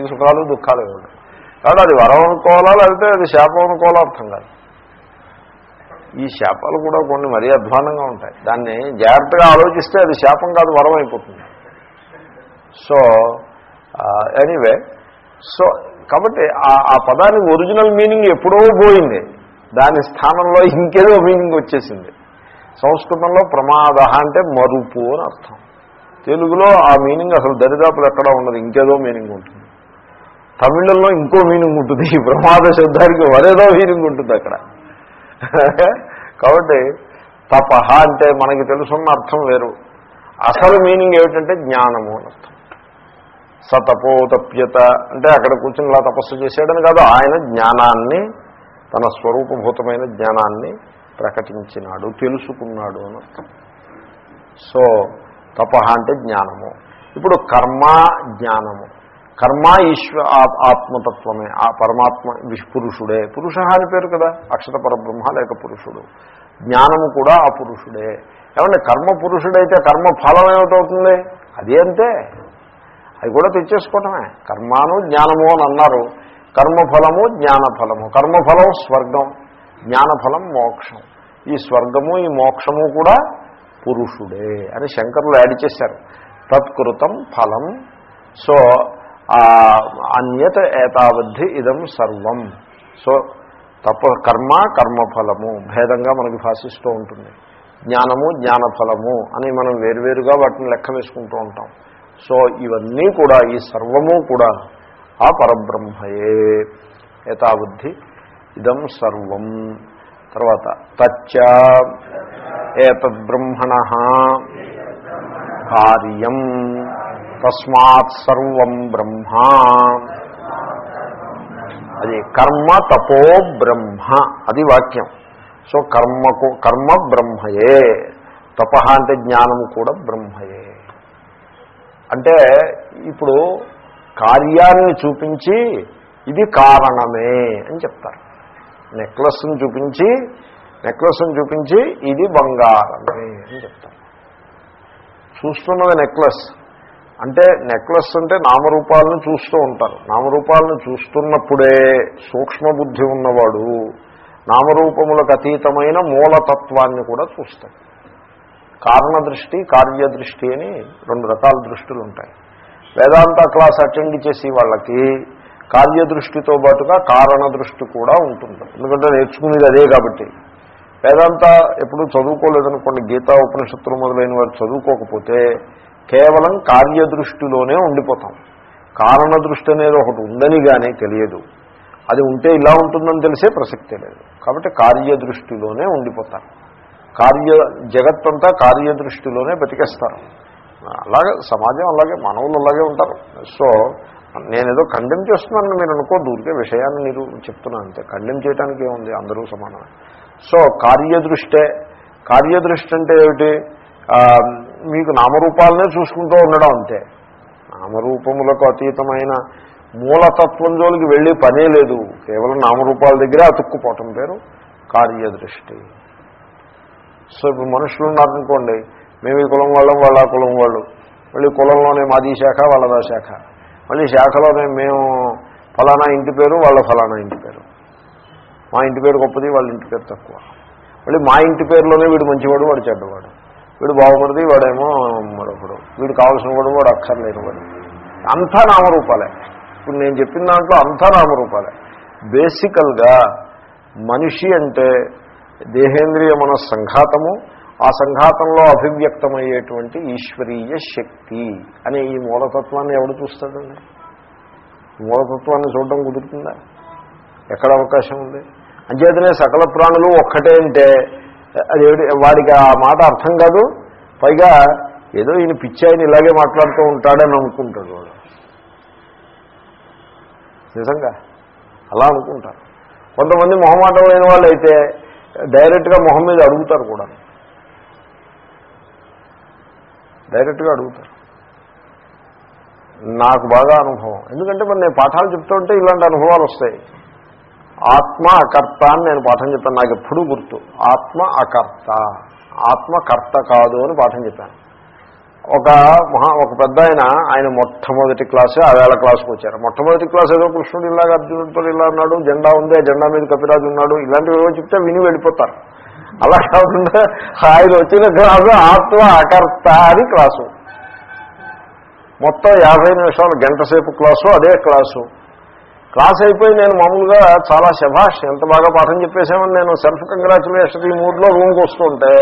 ఈ సుఖాలు దుఃఖాలు ఇవ్వండి కాబట్టి అది వరం అనుకోవాలా లేకపోతే అది శాపం అనుకోవాలా అర్థం కాదు. ఈ శాపాలు కూడా కొన్ని మరీ అధ్వానంగా ఉంటాయి. దాన్ని జాగ్రత్తగా ఆలోచిస్తే అది శాపం కాదు వరం అయిపోతుంది. సో ఎనీవే సో కాబట్టి ఆ- ఆ పదానికి ఒరిజినల్ మీనింగ్ ఎప్పుడో పోయింది. దాని స్థానంలో ఇంకేదో మీనింగ్ వచ్చేసింది. సంస్కృతంలో ప్రమాద అంటే మరుపు అని అర్థం. తెలుగులో ఆ మీనింగ్ అసలు దరిదాపులు ఎక్కడా ఉండదు ఇంకేదో మీనింగ్ ఉంటుంది. తమిళంలో ఇంకో మీనింగ్ ఉంటుంది. ఈ ప్రమాద శబ్దానికి వరేదో మీనింగ్ ఉంటుంది అక్కడ. కాబట్టి తపహ అంటే మనకి తెలుసున్న అర్థం వేరు. అసలు మీనింగ్ ఏమిటంటే జ్ఞానము అని అర్థం. సతపోతప్యత అంటే అక్కడ కూర్చుని ఇలా తపస్సు చేశాడని కాదు ఆయన జ్ఞానాన్ని తన స్వరూపభూతమైన జ్ఞానాన్ని ప్రకటించినాడు తెలుసుకున్నాడు అని అర్థం. సో తపహ అంటే జ్ఞానము. ఇప్పుడు కర్మ జ్ఞానము. కర్మ ఈశ్వ ఆ- ఆత్మతత్వమే ఆ పరమాత్మ విష్ పురుషుడే పురుష అని పేరు కదా అక్షర పరబ్రహ్మ లేక పురుషుడు. జ్ఞానము కూడా ఆ పురుషుడే. ఏమంటే కర్మ పురుషుడైతే కర్మ ఫలం ఏమిటవుతుంది? అది అంతే. అది కూడా తెచ్చేసుకోవటమే. కర్మాను జ్ఞానము అని అన్నారు. కర్మఫలము జ్ఞానఫలము. కర్మఫలం స్వర్గం జ్ఞానఫలం మోక్షం. ఈ స్వర్గము ఈ మోక్షము కూడా పురుషుడే అని శంకరులు యాడ్ చేశారు. తత్కృతం ఫలం. సో అన్యత ఏతావద్ధి ఇదం సర్వం. సో తప్ప కర్మ కర్మఫలము. భేదంగా మనకి భాషిస్తూ ఉంటుంది. జ్ఞానము జ్ఞానఫలము అని మనం వేరువేరుగా వాటిని లెక్క వేసుకుంటూ ఉంటాం. సో ఇవన్నీ కూడా ఈ సర్వము కూడా ఆ పరబ్రహ్మయే. ఏతావద్ధి ఇదం సర్వం. తర్వాత తచ్చ ఏతద్బ్రహ్మణ కార్యం తస్మాత్ సర్వం బ్రహ్మ. అది కర్మ తపో బ్రహ్మ. అది వాక్యం. సో కర్మకు కర్మ బ్రహ్మయే. తప అంటే జ్ఞానము కూడా బ్రహ్మయే. అంటే ఇప్పుడు కార్యాన్ని చూపించి ఇది కారణమే అని చెప్తారు. నెక్లెస్ని చూపించి నెక్లెస్ని చూపించి ఇది బంగారమే అని చెప్తారు. చూస్తున్నది నెక్లెస్. అంటే నెక్లెస్ అంటే నామరూపాలను చూస్తూ ఉంటారు. నామరూపాలను చూస్తున్నప్పుడే సూక్ష్మబుద్ధి ఉన్నవాడు నామరూపములకు అతీతమైన మూలతత్వాన్ని కూడా చూస్తాడు. కారణదృష్టి కార్యదృష్టి అని రెండు రకాల దృష్టిలు ఉంటాయి. వేదాంత క్లాస్ అటెండ్ చేసి వాళ్ళకి కార్యదృష్టితో పాటుగా కారణ దృష్టి కూడా ఉంటుంది ఎందుకంటే నేర్చుకునేది అదే కాబట్టి. వేదాంత ఎప్పుడు చదువుకోలేదనుకోండి గీతా ఉపనిషత్తులు మొదలైన వారు చదువుకోకపోతే కేవలం కార్యదృష్టిలోనే ఉండిపోతాం. కారణ దృష్టి అనేది ఒకటి ఉందని కానీ తెలియదు. అది ఉంటే ఇలా ఉంటుందని తెలిసే ప్రసక్తే లేదు. కాబట్టి కార్యదృష్టిలోనే ఉండిపోతారు కార్య జగత్తంతా కార్యదృష్టిలోనే బతికేస్తారు. అలాగే సమాజం అలాగే మానవులు అలాగే ఉంటారు. సో నేనేదో ఖండెం చేస్తున్నానని మీరు అనుకోద్దు ఊరికే విషయాన్ని మీరు చెప్తున్నాను అంతే. ఖండెం చేయడానికి ఏముంది? అందరూ సమానమే. సో కార్యదృష్టే కార్యదృష్టి అంటే ఏమిటి? మీకు నామరూపాలనే చూసుకుంటూ ఉండడం అంతే. నామరూపములకు అతీతమైన మూలతత్వం జోలికి వెళ్ళే పనే లేదు. కేవలం నామరూపాల దగ్గరే అతుక్కుపోవటం పేరు కార్యదృష్టి సో ఇప్పుడు మనుషులు ఉన్నారనుకోండి మేము ఈ కులం వాళ్ళం వాళ్ళ ఆ కులం వాళ్ళు. మళ్ళీ కులంలోనే మాది శాఖ వాళ్ళదా శాఖ. మళ్ళీ శాఖలోనే మేము ఫలానా ఇంటి పేరు వాళ్ళ ఫలానా ఇంటి పేరు. మా ఇంటి పేరు గొప్పది వాళ్ళ ఇంటి పేరు తక్కువ. మళ్ళీ మా ఇంటి పేరులోనే వీడు మంచివాడు వాడు చెడ్డవాడు. వీడు బాగుపడిది వాడేమో మరొకడు. వీడు కావాల్సిన వాడు వాడు అక్కర్లేని వాడు అంతా నామరూపాలే ఇప్పుడు నేను చెప్పిన దాంట్లో అంతా నామరూపాలే బేసికల్గా మనిషి అంటే దేహేంద్రియ మన సంఘాతము ఆ సంఘాతంలో అభివ్యక్తమయ్యేటువంటి ఈశ్వరీయ శక్తి అనే ఈ మూలతత్వాన్ని ఎవడు చూస్తాడండి? మూలతత్వాన్ని చూడడం కుదురుతుందా? ఎక్కడ అవకాశం ఉంది? అంచేతనే సకల ప్రాణులు ఒక్కటే అంటే అది వాడికి ఆ మాట అర్థం కాదు. పైగా ఏదో ఈయన పిచ్చాయిని ఇలాగే మాట్లాడుతూ ఉంటాడని అనుకుంటాడు వాడు. నిజంగా అలా అనుకుంటారు. కొంతమంది మొహమాటమైన వాళ్ళు అయితే డైరెక్ట్గా మొహం మీద అడుగుతారు కూడా. డైరెక్ట్గా అడుగుతారు. నాకు బాగా అనుభవం. ఎందుకంటే మరి నేను పాఠాలు చెప్తుంటే ఇలాంటి అనుభవాలు వస్తాయి. ఆత్మ అకర్త అని నేను పాఠం చెప్పాను. నాకు ఎప్పుడూ గుర్తు. ఆత్మ అకర్త. ఆత్మకర్త కాదు అని పాఠం చెప్పాను. ఒక మహా ఒక పెద్ద ఆయన ఆయన మొట్టమొదటి క్లాసే ఆ వేళ క్లాస్కి వచ్చారు. మొట్టమొదటి క్లాస్ ఏదో కృష్ణుడు ఇలాగ అర్జునుడితో ఇలా ఉన్నాడు జెండా ఉంది జెండా మీద కపిరాజు ఉన్నాడు ఇలాంటివి ఏవో చెప్తే విని వెళ్ళిపోతారు. అలా కాకుండా ఆయన వచ్చిన క్లాసు ఆత్మ అకర్త అని క్లాసు మొత్తం యాభై నిమిషాలు గంట సేపు క్లాసు అదే క్లాసు క్లాస్ అయిపోయి నేను మామూలుగా చాలా శభాష్ ఎంత బాగా పాఠం చెప్పేశామని నేను సెల్ఫ్ కంగ్రాచులేషన్ ఈ మూడ్లో రూమ్కి వస్తుంటే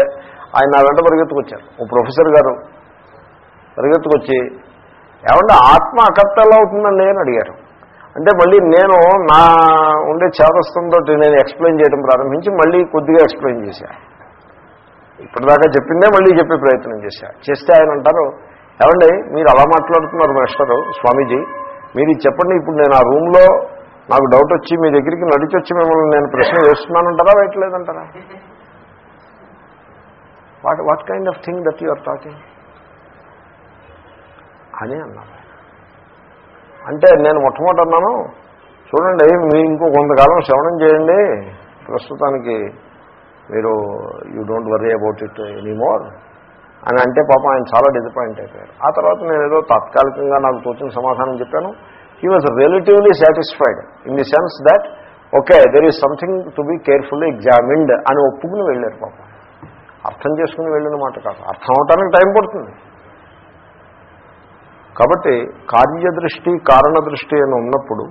ఆయన నా వెంట పరిగెత్తుకొచ్చారు. ఓ ప్రొఫెసర్ గారు పరిగెత్తుకొచ్చి ఏమంటే ఆత్మ అకర్త ఎలా అవుతుందండి? అని అడిగారు. అంటే మళ్ళీ నేను నా ఉండే చేతస్థంతో నేను ఎక్స్ప్లెయిన్ చేయడం ప్రారంభించి మళ్ళీ కొద్దిగా ఎక్స్ప్లెయిన్ చేశా. ఇప్పటిదాకా చెప్పిందే మళ్ళీ చెప్పే ప్రయత్నం చేశా. చేస్తే ఆయన అంటారు ఏమండి మీరు అలా మాట్లాడుతున్నారు మాస్టరు స్వామీజీ మీరు చెప్పండి ఇప్పుడు నేను ఆ రూమ్లో నాకు డౌట్ వచ్చి మీ దగ్గరికి నడిచి వచ్చి మిమ్మల్ని నేను ప్రశ్న వేస్తున్నానంటారా వేయట్లేదంటారా? What what kind of thing that your are talking అని అన్నారు. అంటే నేను మొట్టమొదటి అన్నాను చూడండి మీ ఇంకో కొంతకాలం శ్రవణం చేయండి. ప్రస్తుతానికి మీరు you don't worry about it anymore అని అంటే పాపం ఆయన చాలా డిసప్పాయింట్ అయిపోయారు ఆ తర్వాత నేను ఏదో తాత్కాలికంగా నాకు తోచిన సమాధానం చెప్పాను. He was relatively satisfied in the sense that okay there is something to be carefully examined అని ఒప్పుకుని వెళ్ళారు పాపం. అర్థం చేసుకుని వెళ్ళిన మాట కాదు. అర్థం అవటానికి టైం పడుతుంది. కాబట్టి కార్యదృష్టి కారణదృష్టి అని ఉన్నప్పుడు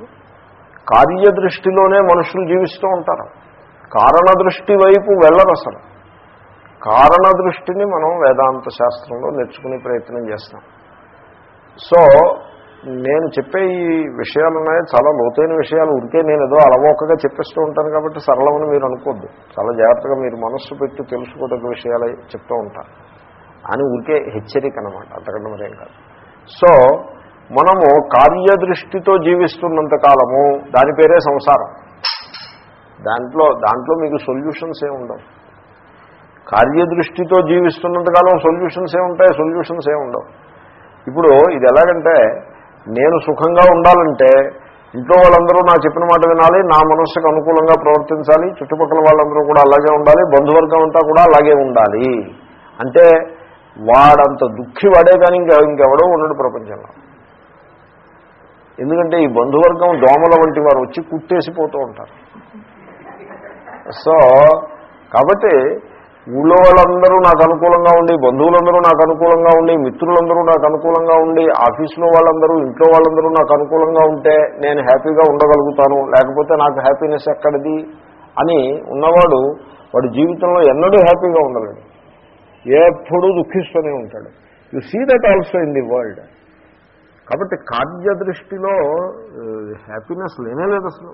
కార్యదృష్టిలోనే మనుషులు జీవిస్తూ ఉంటారు. కారణ దృష్టి వైపు వెళ్ళరు అసలు. కారణ దృష్టిని మనం వేదాంత శాస్త్రంలో నేర్చుకునే ప్రయత్నం చేస్తాం. సో నేను చెప్పే ఈ విషయాలు ఉన్నాయి చాలా లోతైన విషయాలు. ఉంటే నేను ఏదో అలవోకగా చెప్పేస్తూ ఉంటాను కాబట్టి సరళమని మీరు అనుకోద్దు. చాలా జాగ్రత్తగా మీరు మనస్సు పెట్టి తెలుసుకోదగ్గ విషయాలు చెప్తూ ఉంటారు అని ఊరికే హెచ్చరిక అనమాట అంతకంటే మరేం కాదు. సో మనము కార్యదృష్టితో జీవిస్తున్నంత కాలము దాని పేరే సంసారం. దాంట్లో దాంట్లో మీకు సొల్యూషన్స్ ఏమి ఉండవు కార్యదృష్టితో జీవిస్తున్నంతకాలం సొల్యూషన్స్ ఏ ఉంటాయి సొల్యూషన్స్ ఏ ఉండవు ఇప్పుడు ఇది ఎలాగంటే నేను సుఖంగా ఉండాలంటే ఇంట్లో వాళ్ళందరూ నా చెప్పిన మాట వినాలి నా మనస్సుకు అనుకూలంగా ప్రవర్తించాలి చుట్టుపక్కల వాళ్ళందరూ కూడా అలాగే ఉండాలి బంధువర్గం అంతా కూడా అలాగే ఉండాలి. అంటే వాడంత దుఃఖి వాడే కానీ ఇంకా ఇంకెవడో ఉండడు ప్రపంచంలో. ఎందుకంటే ఈ బంధువర్గం దోమల వంటి వారు వచ్చి కుట్టేసిపోతూ ఉంటారు. సో కాబట్టి ఊళ్ళో వాళ్ళందరూ నాకు అనుకూలంగా ఉండి బంధువులందరూ నాకు అనుకూలంగా ఉండి మిత్రులందరూ నాకు అనుకూలంగా ఉండి ఆఫీసులో వాళ్ళందరూ ఇంట్లో వాళ్ళందరూ నాకు అనుకూలంగా ఉంటే నేను హ్యాపీగా ఉండగలుగుతాను. లేకపోతే నాకు హ్యాపీనెస్ ఎక్కడిది అని ఉన్నవాడు వాడి జీవితంలో ఎన్నడూ హ్యాపీగా ఉండలేడు. ఎప్పుడూ దుఃఖిస్తూనే ఉంటాడు. You see that also in the world కాబట్టి కార్యదృష్టిలో హ్యాపీనెస్ లేనే లేదు అసలు.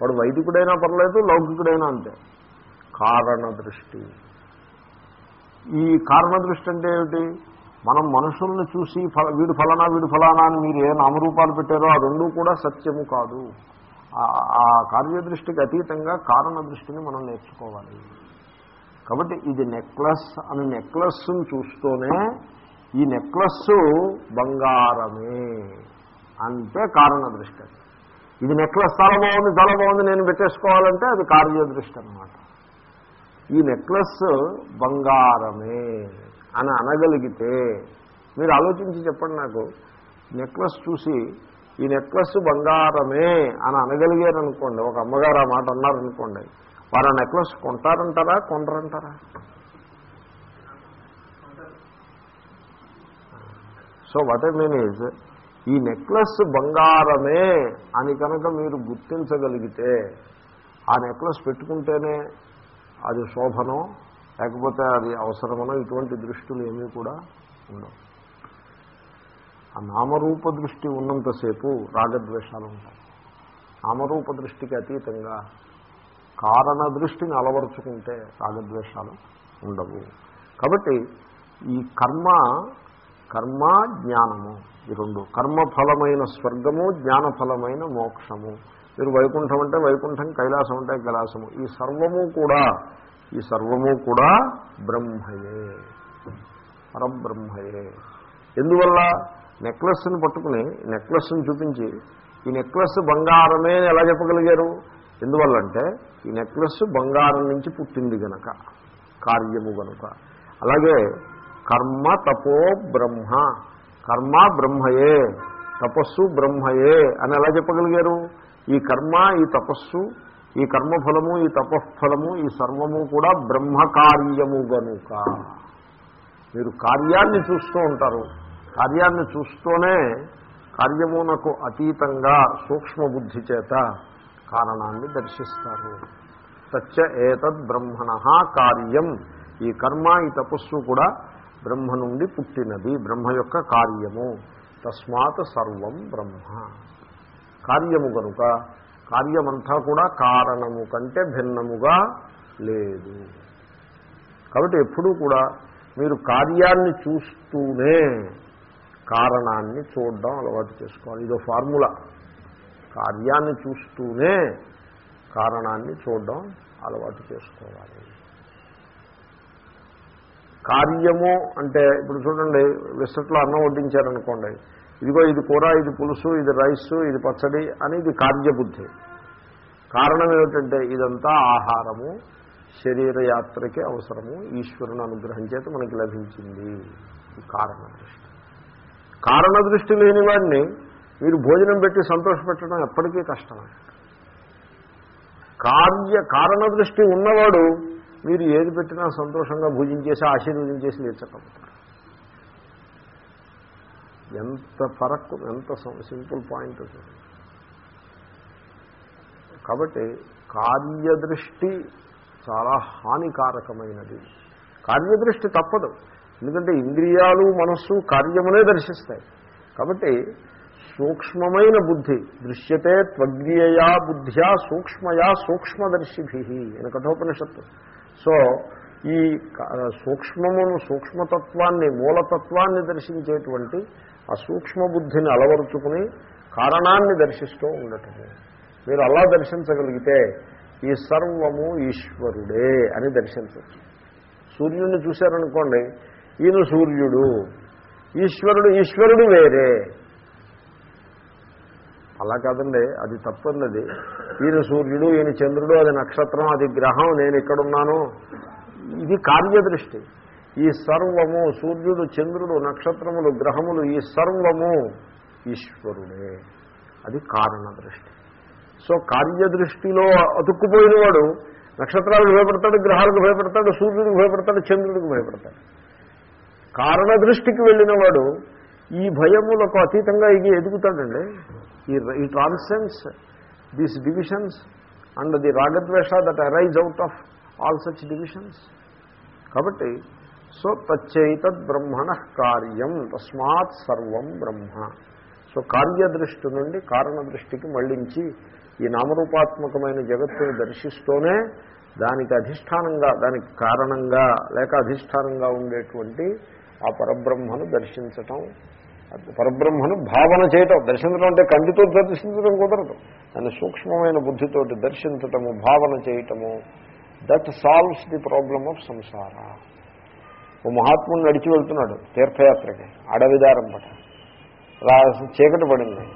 వాడు వైదికుడైనా పర్లేదు లౌకికుడైనా అంతే. కారణ దృష్టి. ఈ కారణ దృష్టి అంటే ఏమిటి? మనం మనుషుల్ని చూసి ఫల వీడు ఫలానా వీడు ఫలానా అని మీరు ఏ నామరూపాలు పెట్టారో ఆ రెండూ కూడా సత్యము కాదు. ఆ కార్యదృష్టికి అతీతంగా కారణ దృష్టిని మనం నేర్చుకోవాలి. కాబట్టి ఇది నెక్లెస్ అని నెక్లెస్ని చూస్తూనే ఈ నెక్లెస్ బంగారమే అంటే కారణ దృష్టి ఇది నెక్లెస్ చాలా బాగుంది చాలా బాగుంది నేను పెట్టేసుకోవాలంటే అది కార్యదృష్టి అనమాట ఈ నెక్లెస్ బంగారమే అని అనగలిగితే మీరు ఆలోచించి చెప్పండి నాకు నెక్లెస్ చూసి ఈ నెక్లెస్ బంగారమే అని అనగలిగారనుకోండి ఒక అమ్మగారు ఆ మాట అన్నారనుకోండి వారు ఆ నెక్లెస్ కొంటారంటారా కొండరంటారా so what I mean is ఈ నెక్లెస్ బంగారమే అని కనుక మీరు గుర్తించగలిగితే ఆ నెక్లెస్ పెట్టుకుంటేనే అది శోభనో లేకపోతే అది అవసరమనో ఇటువంటి దృష్టిలు ఏమీ కూడా ఉండవు. ఆ నామరూప దృష్టి ఉన్నంతసేపు రాగద్వేషాలు ఉంటాయి. నామరూప దృష్టికి అతీతంగా కారణ దృష్టిని అలవరుచుకుంటే రాగద్వేషాలు ఉండవు. కాబట్టి ఈ కర్మ కర్మ జ్ఞానము ఈ రెండు కర్మఫలమైన స్వర్గము జ్ఞానఫలమైన మోక్షము. మీరు వైకుంఠం అంటే వైకుంఠం కైలాసం అంటే కైలాసము. ఈ సర్వము కూడా ఈ సర్వము కూడా బ్రహ్మయే. పరబ్రహ్మయే. ఎందువల్ల? నెక్లెస్ని పట్టుకుని నెక్లెస్ని చూపించి ఈ నెక్లెస్ బంగారమే అని ఎలా చెప్పగలిగారు? ఎందువల్లంటే ఈ నెక్లెస్ బంగారం నుంచి పుట్టింది గనక కార్యము గనుక. అలాగే కర్మ తపో బ్రహ్మ. కర్మ బ్రహ్మయే తపస్సు బ్రహ్మయే అని ఎలా చెప్పగలిగారు? ఈ కర్మ ఈ తపస్సు ఈ కర్మఫలము ఈ తపఫలము ఈ సర్వము కూడా బ్రహ్మకార్యము గనుక. మీరు కార్యాన్ని చూస్తూ ఉంటారు. కార్యాన్ని చూస్తూనే కార్యమునకు అతీతంగా సూక్ష్మబుద్ధి చేత కారణాన్ని దర్శిస్తారు. సత్య ఏతద్ బ్రహ్మణ కార్యం. ఈ కర్మ ఈ తపస్సు కూడా బ్రహ్మ నుండి పుట్టినది బ్రహ్మ యొక్క కార్యము. తస్మాత్ సర్వం బ్రహ్మ. కార్యము కనుక కార్యమంతా కూడా కారణము కంటే భిన్నముగా లేదు. కాబట్టి ఎప్పుడూ కూడా మీరు కార్యాన్ని చూస్తూనే కారణాన్ని చూడడం అలవాటు చేసుకోవాలి. ఇదో ఫార్ములా. కార్యాన్ని చూస్తూనే కారణాన్ని చూడడం అలవాటు చేసుకోవాలి. కార్యము అంటే ఇప్పుడు చూడండి విసట్లో అన్నం వడ్డించారనుకోండి. ఇదిగో ఇది కూర ఇది పులుసు ఇది రైసు ఇది పచ్చడి అని ఇది కార్యబుద్ధి. కారణం ఏమిటంటే ఇదంతా ఆహారము శరీరయాత్రకి అవసరము ఈశ్వరుని అనుగ్రహం చేత మనకి లభించింది. కారణ దృష్టి. కారణ దృష్టి లేని వాడిని మీరు భోజనం పెట్టి సంతోషపెట్టడం ఎప్పటికీ కష్టమే. కార్య కారణ దృష్టి ఉన్నవాడు మీరు ఏది పెట్టినా సంతోషంగా భుజించేసి ఆశీర్వదించేసి నేర్చకపోతారు ఎంత ఫరక్ ఎంత సింపుల్ పాయింట్ కాబట్టి కార్యదృష్టి చాలా హానికారకమైనది. కార్యదృష్టి తప్పదు. ఎందుకంటే ఇంద్రియాలు మనస్సు కార్యమునే దర్శిస్తాయి. కాబట్టి సూక్ష్మమైన బుద్ధి దృశ్యతే త్వగ్రియయా బుద్ధ్యా సూక్ష్మయా సూక్ష్మదర్శిభి అని కఠోపనిషత్తు. సో ఈ సూక్ష్మమును సూక్ష్మతత్వాన్ని మూలతత్వాన్ని దర్శించేటువంటి ఆ సూక్ష్మ బుద్ధిని అలవరుచుకుని కారణాన్ని దర్శిస్తూ ఉండటము. మీరు అలా దర్శించగలిగితే ఈ సర్వము ఈశ్వరుడే అని దర్శించవచ్చు. సూర్యుడిని చూశారనుకోండి ఈయన సూర్యుడు ఈశ్వరుడు ఈశ్వరుడు వేరే. అలా కాదండి అది తప్పన్నది ఈయన సూర్యుడు ఈయన చంద్రుడు అది నక్షత్రం అది గ్రహం నేను ఇక్కడున్నాను. ఇది కార్యదృష్టి. ఈ సర్వము సూర్యుడు చంద్రుడు నక్షత్రములు గ్రహములు ఈ సర్వము ఈశ్వరుడే. అది కారణ దృష్టి. సో కార్యదృష్టిలో అతుక్కుపోయిన వాడు నక్షత్రాలకు భయపడతాడు గ్రహాలకు భయపడతాడు సూర్యుడికి భయపడతాడు చంద్రుడికి భయపడతాడు. కారణ దృష్టికి వెళ్ళిన వాడు ఈ భయములకు అతీతంగా ఇది ఎదుగుతాడండి. ఈ ఈ transcends these divisions and the రాగద్వేష that arise out of all such divisions కాబట్టి సో తచ్చైతద్ బ్రహ్మణ కార్యం తస్మాత్ సర్వం బ్రహ్మ. సో కార్యదృష్టి నుండి కారణ దృష్టికి మళ్ళించి ఈ నామరూపాత్మకమైన జగత్తుని దర్శిస్తూనే దానికి అధిష్టానంగా దానికి కారణంగా లేక అధిష్టానంగా ఉండేటువంటి ఆ పరబ్రహ్మను దర్శించటం పరబ్రహ్మను భావన చేయటం దర్శించడం అంటే కంటితో దర్శించడం కుదరదు. దాన్ని సూక్ష్మమైన బుద్ధితోటి దర్శించటము భావన చేయటము that solves the problem of samsara ఓ మహాత్ముడు నడిచి వెళ్తున్నాడు తీర్థయాత్రకి అడవిదారం పట రా చీకటి పడింది.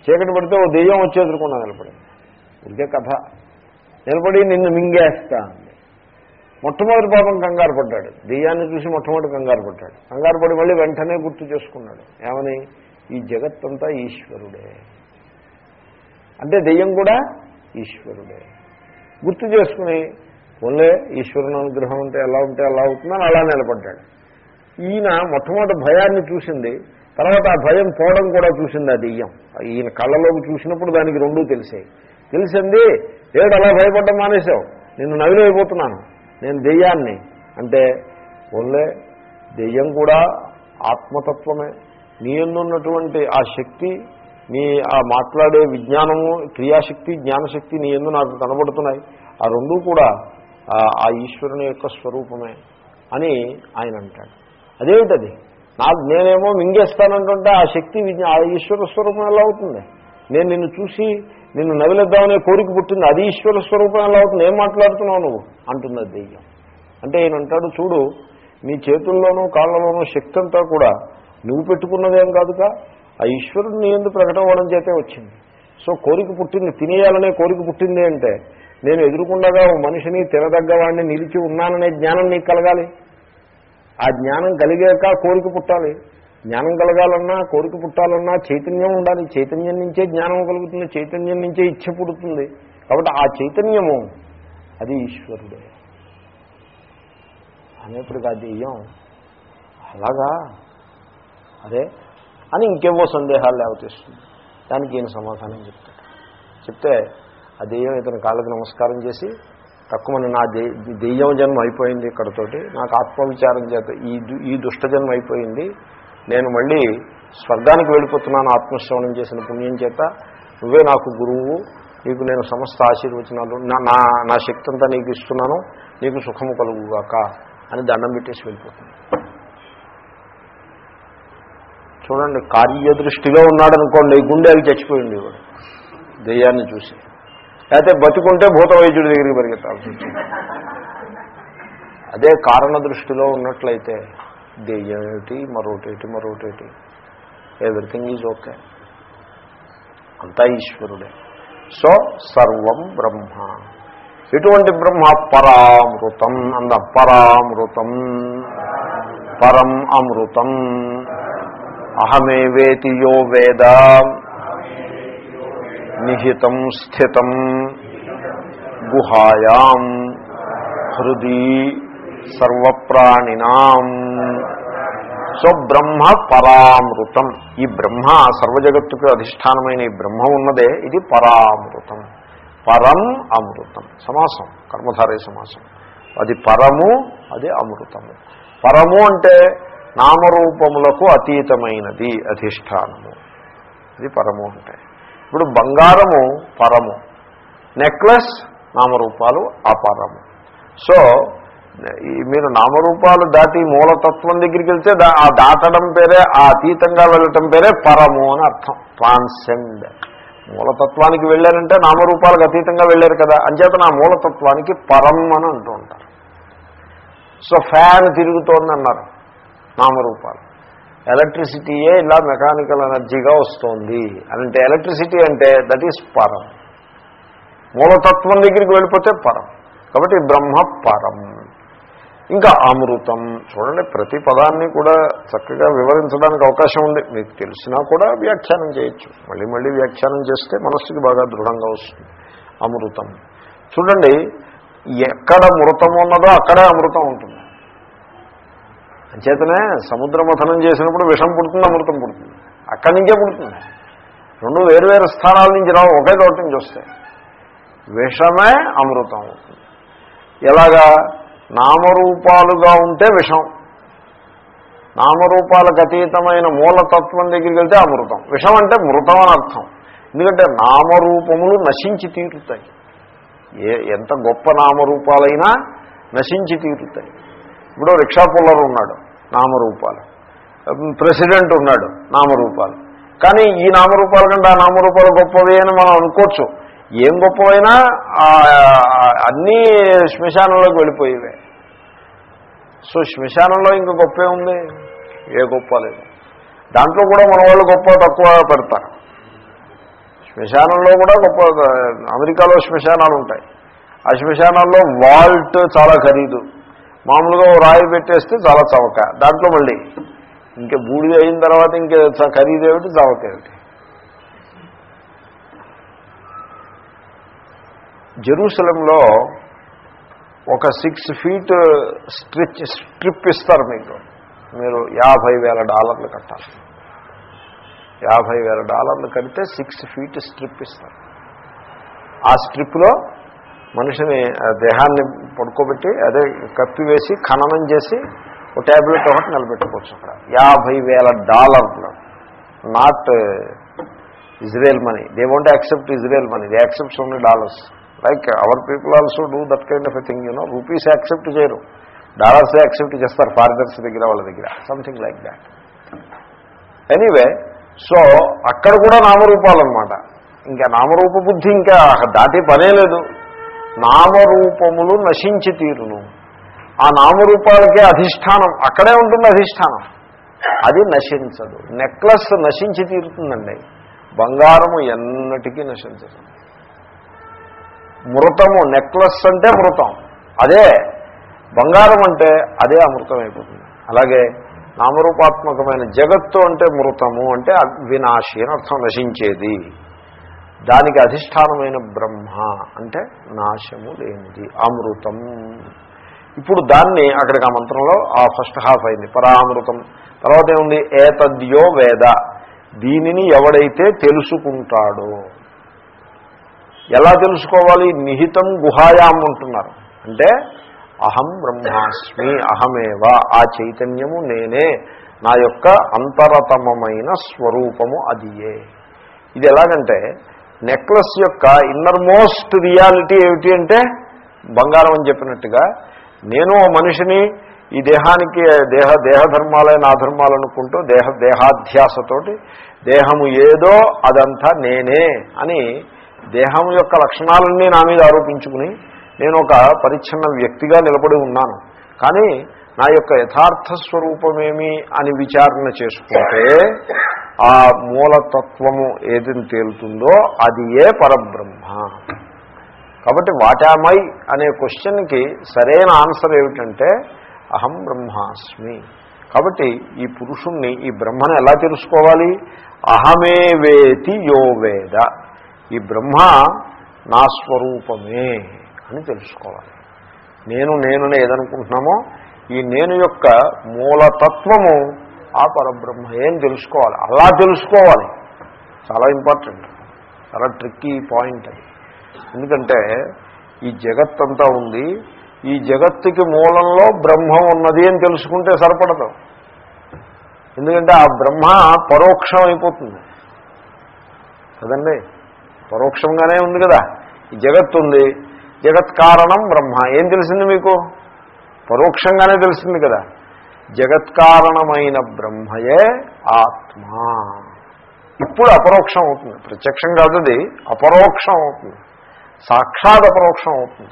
చీకటి పడితే ఓ దెయ్యం వచ్చి నిలబడింది ఇదే కథ. నిలబడి నిన్ను మింగేస్తా అంది. మొట్టమొదటి పాపం కంగారు పడ్డాడు. దెయ్యాన్ని చూసి మొట్టమొదటి కంగారు పడ్డాడు. కంగారు పడి మళ్ళీ వెంటనే గుర్తు చేసుకున్నాడు. ఏమని? ఈ జగత్తంతా ఈశ్వరుడే. అంటే దెయ్యం కూడా ఈశ్వరుడే. గుర్తు చేసుకుని ఓన్లే ఈశ్వరుని అనుగ్రహం ఉంటే ఎలా ఉంటే అలా అవుతుందని అలా నిలబడ్డాడు. ఈయన మొట్టమొదటి భయాన్ని చూసింది తర్వాత ఆ భయం పోవడం కూడా చూసింది ఆ దెయ్యం. ఈయన కళ్ళలోకి చూసినప్పుడు దానికి రెండూ తెలిసాయి. తెలిసింది ఏడు అలా భయపడ్డం మానేశావు. నిన్ను నవిలైపోతున్నాను. నేను దెయ్యాన్ని. అంటే ఓన్లే దెయ్యం కూడా ఆత్మతత్వమే. నీ ఎందున్నటువంటి ఆ శక్తి నీ ఆ మాట్లాడే విజ్ఞానము క్రియాశక్తి జ్ఞానశక్తి నీ ఎందు నాకు కనబడుతున్నాయి. ఆ రెండూ కూడా ఆ ఈశ్వరుని యొక్క స్వరూపమే అని ఆయన అంటాడు. అదేమిటది? నాకు నేనేమో మింగేస్తానంటుంటే ఆ శక్తి ఆ ఈశ్వర స్వరూపం ఎలా అవుతుంది? నేను నిన్ను చూసి నిన్ను నవిలేద్దామనే కోరిక పుట్టింది అది ఈశ్వర స్వరూపం ఎలా అవుతుంది? ఏం మాట్లాడుతున్నావు నువ్వు? అంటుంది దెయ్యం. అంటే ఈయన అంటాడు చూడు నీ చేతుల్లోనూ కాళ్ళలోనూ శక్తి అంతా కూడా నువ్వు పెట్టుకున్నదేం కాదుగా ఆ ఈశ్వరుడు నీ ఎందుకు ప్రకటన అవ్వడం చేతే వచ్చింది. సో కోరిక పుట్టింది తినేయాలనే కోరిక పుట్టింది అంటే నేను ఎదురుకుండగా ఓ మనిషిని తినదగ్గవాడిని నిలిచి ఉన్నాననే జ్ఞానం నీకు కలగాలి. ఆ జ్ఞానం కలిగాక కోరిక పుట్టాలి. జ్ఞానం కలగాలన్నా కోరిక పుట్టాలన్నా చైతన్యం ఉండాలి. చైతన్యం నుంచే జ్ఞానం కలుగుతుంది చైతన్యం నుంచే ఇచ్చ పుడుతుంది. కాబట్టి ఆ చైతన్యము అది ఈశ్వరుడే. అనేప్పటికీ ఆ దెయ్యం అలాగా అదే అని ఇంకేవో సందేహాలు లేవతీస్తుంది. దానికి ఈయన సమాధానం చెప్తాడు. చెప్తే ఆ దెయ్యం ఇతని కాళ్ళకి నమస్కారం చేసి తక్కువ నా దెయ్యం జన్మ అయిపోయింది ఇక్కడతోటి నాకు ఆత్మవిచారం చేత ఈ దు- ఈ దుష్ట జన్మ అయిపోయింది. నేను మళ్ళీ స్వర్గానికి వెళ్ళిపోతున్నాను ఆత్మశ్రవణం చేసిన పుణ్యం చేత. నువ్వే నాకు గురువు. నీకు నేను సమస్త ఆశీర్వచనాలు నా నా నా శక్తి అంతా నీకు ఇస్తున్నాను. నీకు సుఖము కలుగుగాక అని దండం పెట్టేసి వెళ్ళిపోతుంది. చూడండి కార్యదృష్టిలో ఉన్నాడనుకోండి గుండెలు చచ్చిపోయింది ఇవాడు దెయ్యాన్ని చూసి. లేకపోతే బతుకుంటే భూత వైద్యుడి దగ్గరికి పరిగెత్తాల్సి వచ్చింది అదే కారణ దృష్టిలో ఉన్నట్లయితే దెయ్యమేటి మరోటేటి మరోటేటి ఎవ్రీథింగ్ ఈజ్ ఓకే. అంతా ఈశ్వరుడే. సో సర్వం బ్రహ్మ. ఎటువంటి బ్రహ్మ పరామృతం అంద పరామృతం. పరం అమృతం. అహమేవేతి యో వేద. నిహితం స్థితం గుహాయాం హృది సర్వప్రాణినాం సో బ్రహ్మ పరామృతం. ఈ బ్రహ్మ సర్వజగత్తుకు అధిష్టానమైన ఈ బ్రహ్మ ఉన్నదే ఇది పరామృతం. పరం అమృతం. సమాసం కర్మధారే సమాసం. అది పరము అది అమృతము. పరము అంటే నామరూపములకు అతీతమైనది అధిష్టానము. ఇది పరము అంటే. ఇప్పుడు బంగారము పరము. నెక్లెస్ నామరూపాలు అపరము. సో ఈ మీరు నామరూపాలు దాటి మూలతత్వం దగ్గరికి వెళ్తే ఆ దాటడం పేరే ఆ అతీతంగా వెళ్ళటం పేరే పరము అని అర్థం. ట్రాన్సెండ్. మూలతత్వానికి వెళ్ళారంటే నామరూపాలకు అతీతంగా వెళ్ళారు కదా. అంచేత నా మూలతత్వానికి పరం అని అంటూ ఉంటారు. సో ఫ్యాన్ తిరుగుతోంది అన్నారు నామరూపాలు. ఎలక్ట్రిసిటీయే ఇలా మెకానికల్ ఎనర్జీగా వస్తోంది. అంటే ఎలక్ట్రిసిటీ అంటే దట్ ఈస్ పరం. మూలతత్వం దగ్గరికి వెళ్ళిపోతే పరం. కాబట్టి బ్రహ్మ పరం. ఇంకా అమృతం. చూడండి ప్రతి పదాన్ని కూడా చక్కగా వివరించడానికి అవకాశం ఉంది. మీకు తెలిసినా కూడా వ్యాఖ్యానం చేయొచ్చు. మళ్ళీ మళ్ళీ వ్యాఖ్యానం చేస్తే మనస్సుకి బాగా దృఢంగా వస్తుంది. అమృతం. చూడండి ఎక్కడ మృతం ఉన్నదో అక్కడే అమృతం ఉంటుంది. అంచేతనే సముద్ర మథనం చేసినప్పుడు విషం పుడుతుంది అమృతం పుడుతుంది. అక్కడి నుంచే పుడుతుంది. రెండు వేరువేరు స్థానాల నుంచి రావు ఒకే చోట నుంచి వస్తాయి. విషమే అమృతం. అవుతుంది ఎలాగా? నామరూపాలుగా ఉంటే విషం. నామరూపాలకు అతీతమైన మూలతత్వం దగ్గరికి వెళ్తే అమృతం. విషం అంటే మృతం అని అర్థం. ఎందుకంటే నామరూపములు నశించి తీరుతాయి. ఏ ఎంత గొప్ప నామరూపాలైనా నశించి తీరుతాయి. ఇప్పుడు రిక్షా పుల్లర్ ఉన్నాడు నామరూపాలు. ప్రెసిడెంట్ ఉన్నాడు నామరూపాలు. కానీ ఈ నామరూపాల కంటే ఆ నామరూపాలు గొప్పవి అని మనం అనుకోవచ్చు. ఏం గొప్పవైనా అన్నీ శ్మశానంలోకి వెళ్ళిపోయేవే. సో శ్మశానంలో ఇంకా గొప్పే ఉంది? ఏ గొప్ప లేదు. దాంట్లో కూడా మన వాళ్ళు గొప్ప తక్కువ పెడతారు. శ్మశానంలో కూడా గొప్ప అమెరికాలో శ్మశానాలు ఉంటాయి. ఆ శ్మశానాల్లో వాల్ట్ చాలా ఖరీదు. మామూలుగా రాయి పెట్టేస్తే చాలా చవక. దాంట్లో మళ్ళీ ఇంకా బూడిద అయిన తర్వాత ఇంకా చ- ఖరీదు ఏమిటి? చవక ఏమిటి? జెరూసలంలో ఒక సిక్స్ ఫీట్ స్ట్రిచ్ స్ట్రిప్ ఇస్తారు మీకు. మీరు యాభై వేల డాలర్లు కట్టాలి. యాభై వేల డాలర్లు కడితే సిక్స్ ఫీట్ స్ట్రిప్ ఇస్తారు. ఆ స్ట్రిప్లో మనిషిని ఆ దేహాన్ని పడుకోబెట్టి అదే కప్పి వేసి ఖననం చేసి ఒక ట్యాబ్లెట్ ఒకటి నిలబెట్టుకోవచ్చు అక్కడ. యాభై వేల డాలర్లు. Not Israel money they want accept Israel money they accepts only dollars like our people also do that kind of a thing you know rupees accept చేయరు. డాలర్స్ యాక్సెప్ట్ చేస్తారు ఫారినర్స్ దగ్గర వాళ్ళ దగ్గర. Something like that anyway so అక్కడ కూడా నామరూపాలు అనమాట ఇంకా నామరూప బుద్ధి ఇంకా దాటి పనే లేదు. నామరూపములు నశించి తీరును. ఆ నామరూపాలకే అధిష్టానం అక్కడే ఉంటుంది అధిష్టానం. అది నశించదు. నెక్లెస్ నశించి తీరుతుందండి. బంగారము ఎన్నటికీ నశించదు. మృతము నెక్లెస్ అంటే మృతం. అదే బంగారం అంటే అదే అమృతం అయిపోతుంది అలాగే నామరూపాత్మకమైన జగత్తు అంటే మృతము అంటే వినాశి అని అర్థం నశించేది. దానికి అధిష్టానమైన బ్రహ్మ అంటే నాశము లేనిది అమృతం. ఇప్పుడు దాన్ని అక్కడికి ఆ మంత్రంలో ఆ ఫస్ట్ హాఫ్ అయింది పరామృతం. తర్వాత ఏముంది? ఏతద్యో వేద. దీనిని ఎవడైతే తెలుసుకుంటాడో. ఎలా తెలుసుకోవాలి? నిహితం గుహాయాం ఉంటున్నారు అంటే అహం బ్రహ్మాస్మి అహమేవ ఆ చైతన్యము నేనే నా యొక్క అంతరతమమైన స్వరూపము అదియే. ఇది ఎలాగంటే నెక్లెస్ యొక్క ఇన్నర్ మోస్ట్ రియాలిటీ ఏమిటి అంటే బంగారం అని చెప్పినట్టుగా నేను ఓ మనిషిని ఈ దేహానికి దేహ దేహధర్మాలే నా ధర్మాలు అనుకుంటూ దేహ దేహాధ్యాసతోటి దేహము ఏదో అదంతా నేనే అని దేహం యొక్క లక్షణాలన్నీ నా మీద ఆరోపించుకుని నేను ఒక పరిచ్ఛిన్న వ్యక్తిగా నిలబడి ఉన్నాను. కానీ నా యొక్క యథార్థ స్వరూపమేమి అని విచారణ చేసుకుంటే ఆ మూలతత్వము ఏది తేలుతుందో అది ఏ పరబ్రహ్మ? కాబట్టి వాటామై అనే క్వశ్చన్కి సరైన ఆన్సర్ ఏమిటంటే అహం బ్రహ్మాస్మి. కాబట్టి ఈ పురుషుణ్ణి ఈ బ్రహ్మను ఎలా తెలుసుకోవాలి? అహమే వేతి యో వేద. ఈ బ్రహ్మ నా స్వరూపమే అని తెలుసుకోవాలి. నేను నేను ఏదనుకుంటున్నామో ఈ నేను యొక్క మూలతత్వము ఆ పరబ్రహ్మ ఏం తెలుసుకోవాలి? అలా తెలుసుకోవాలి. చాలా ఇంపార్టెంట్ చాలా ట్రిక్కీ పాయింట్ అది. ఎందుకంటే ఈ జగత్తంతా ఉంది. ఈ జగత్తుకి మూలంలో బ్రహ్మం ఉన్నది అని తెలుసుకుంటే సరిపడదు. ఎందుకంటే ఆ బ్రహ్మ పరోక్షం అయిపోతుంది. కదండి? పరోక్షంగానే ఉంది కదా. ఈ జగత్తు ఉంది. జగత్ కారణం బ్రహ్మ. ఏం తెలిసింది మీకు? పరోక్షంగానే తెలిసింది కదా. జగత్కారణమైన బ్రహ్మయే ఆత్మ. ఇప్పుడు అపరోక్షం అవుతుంది. ప్రత్యక్షం కాదు అది అపరోక్షం అవుతుంది. సాక్షాత్ అపరోక్షం అవుతుంది.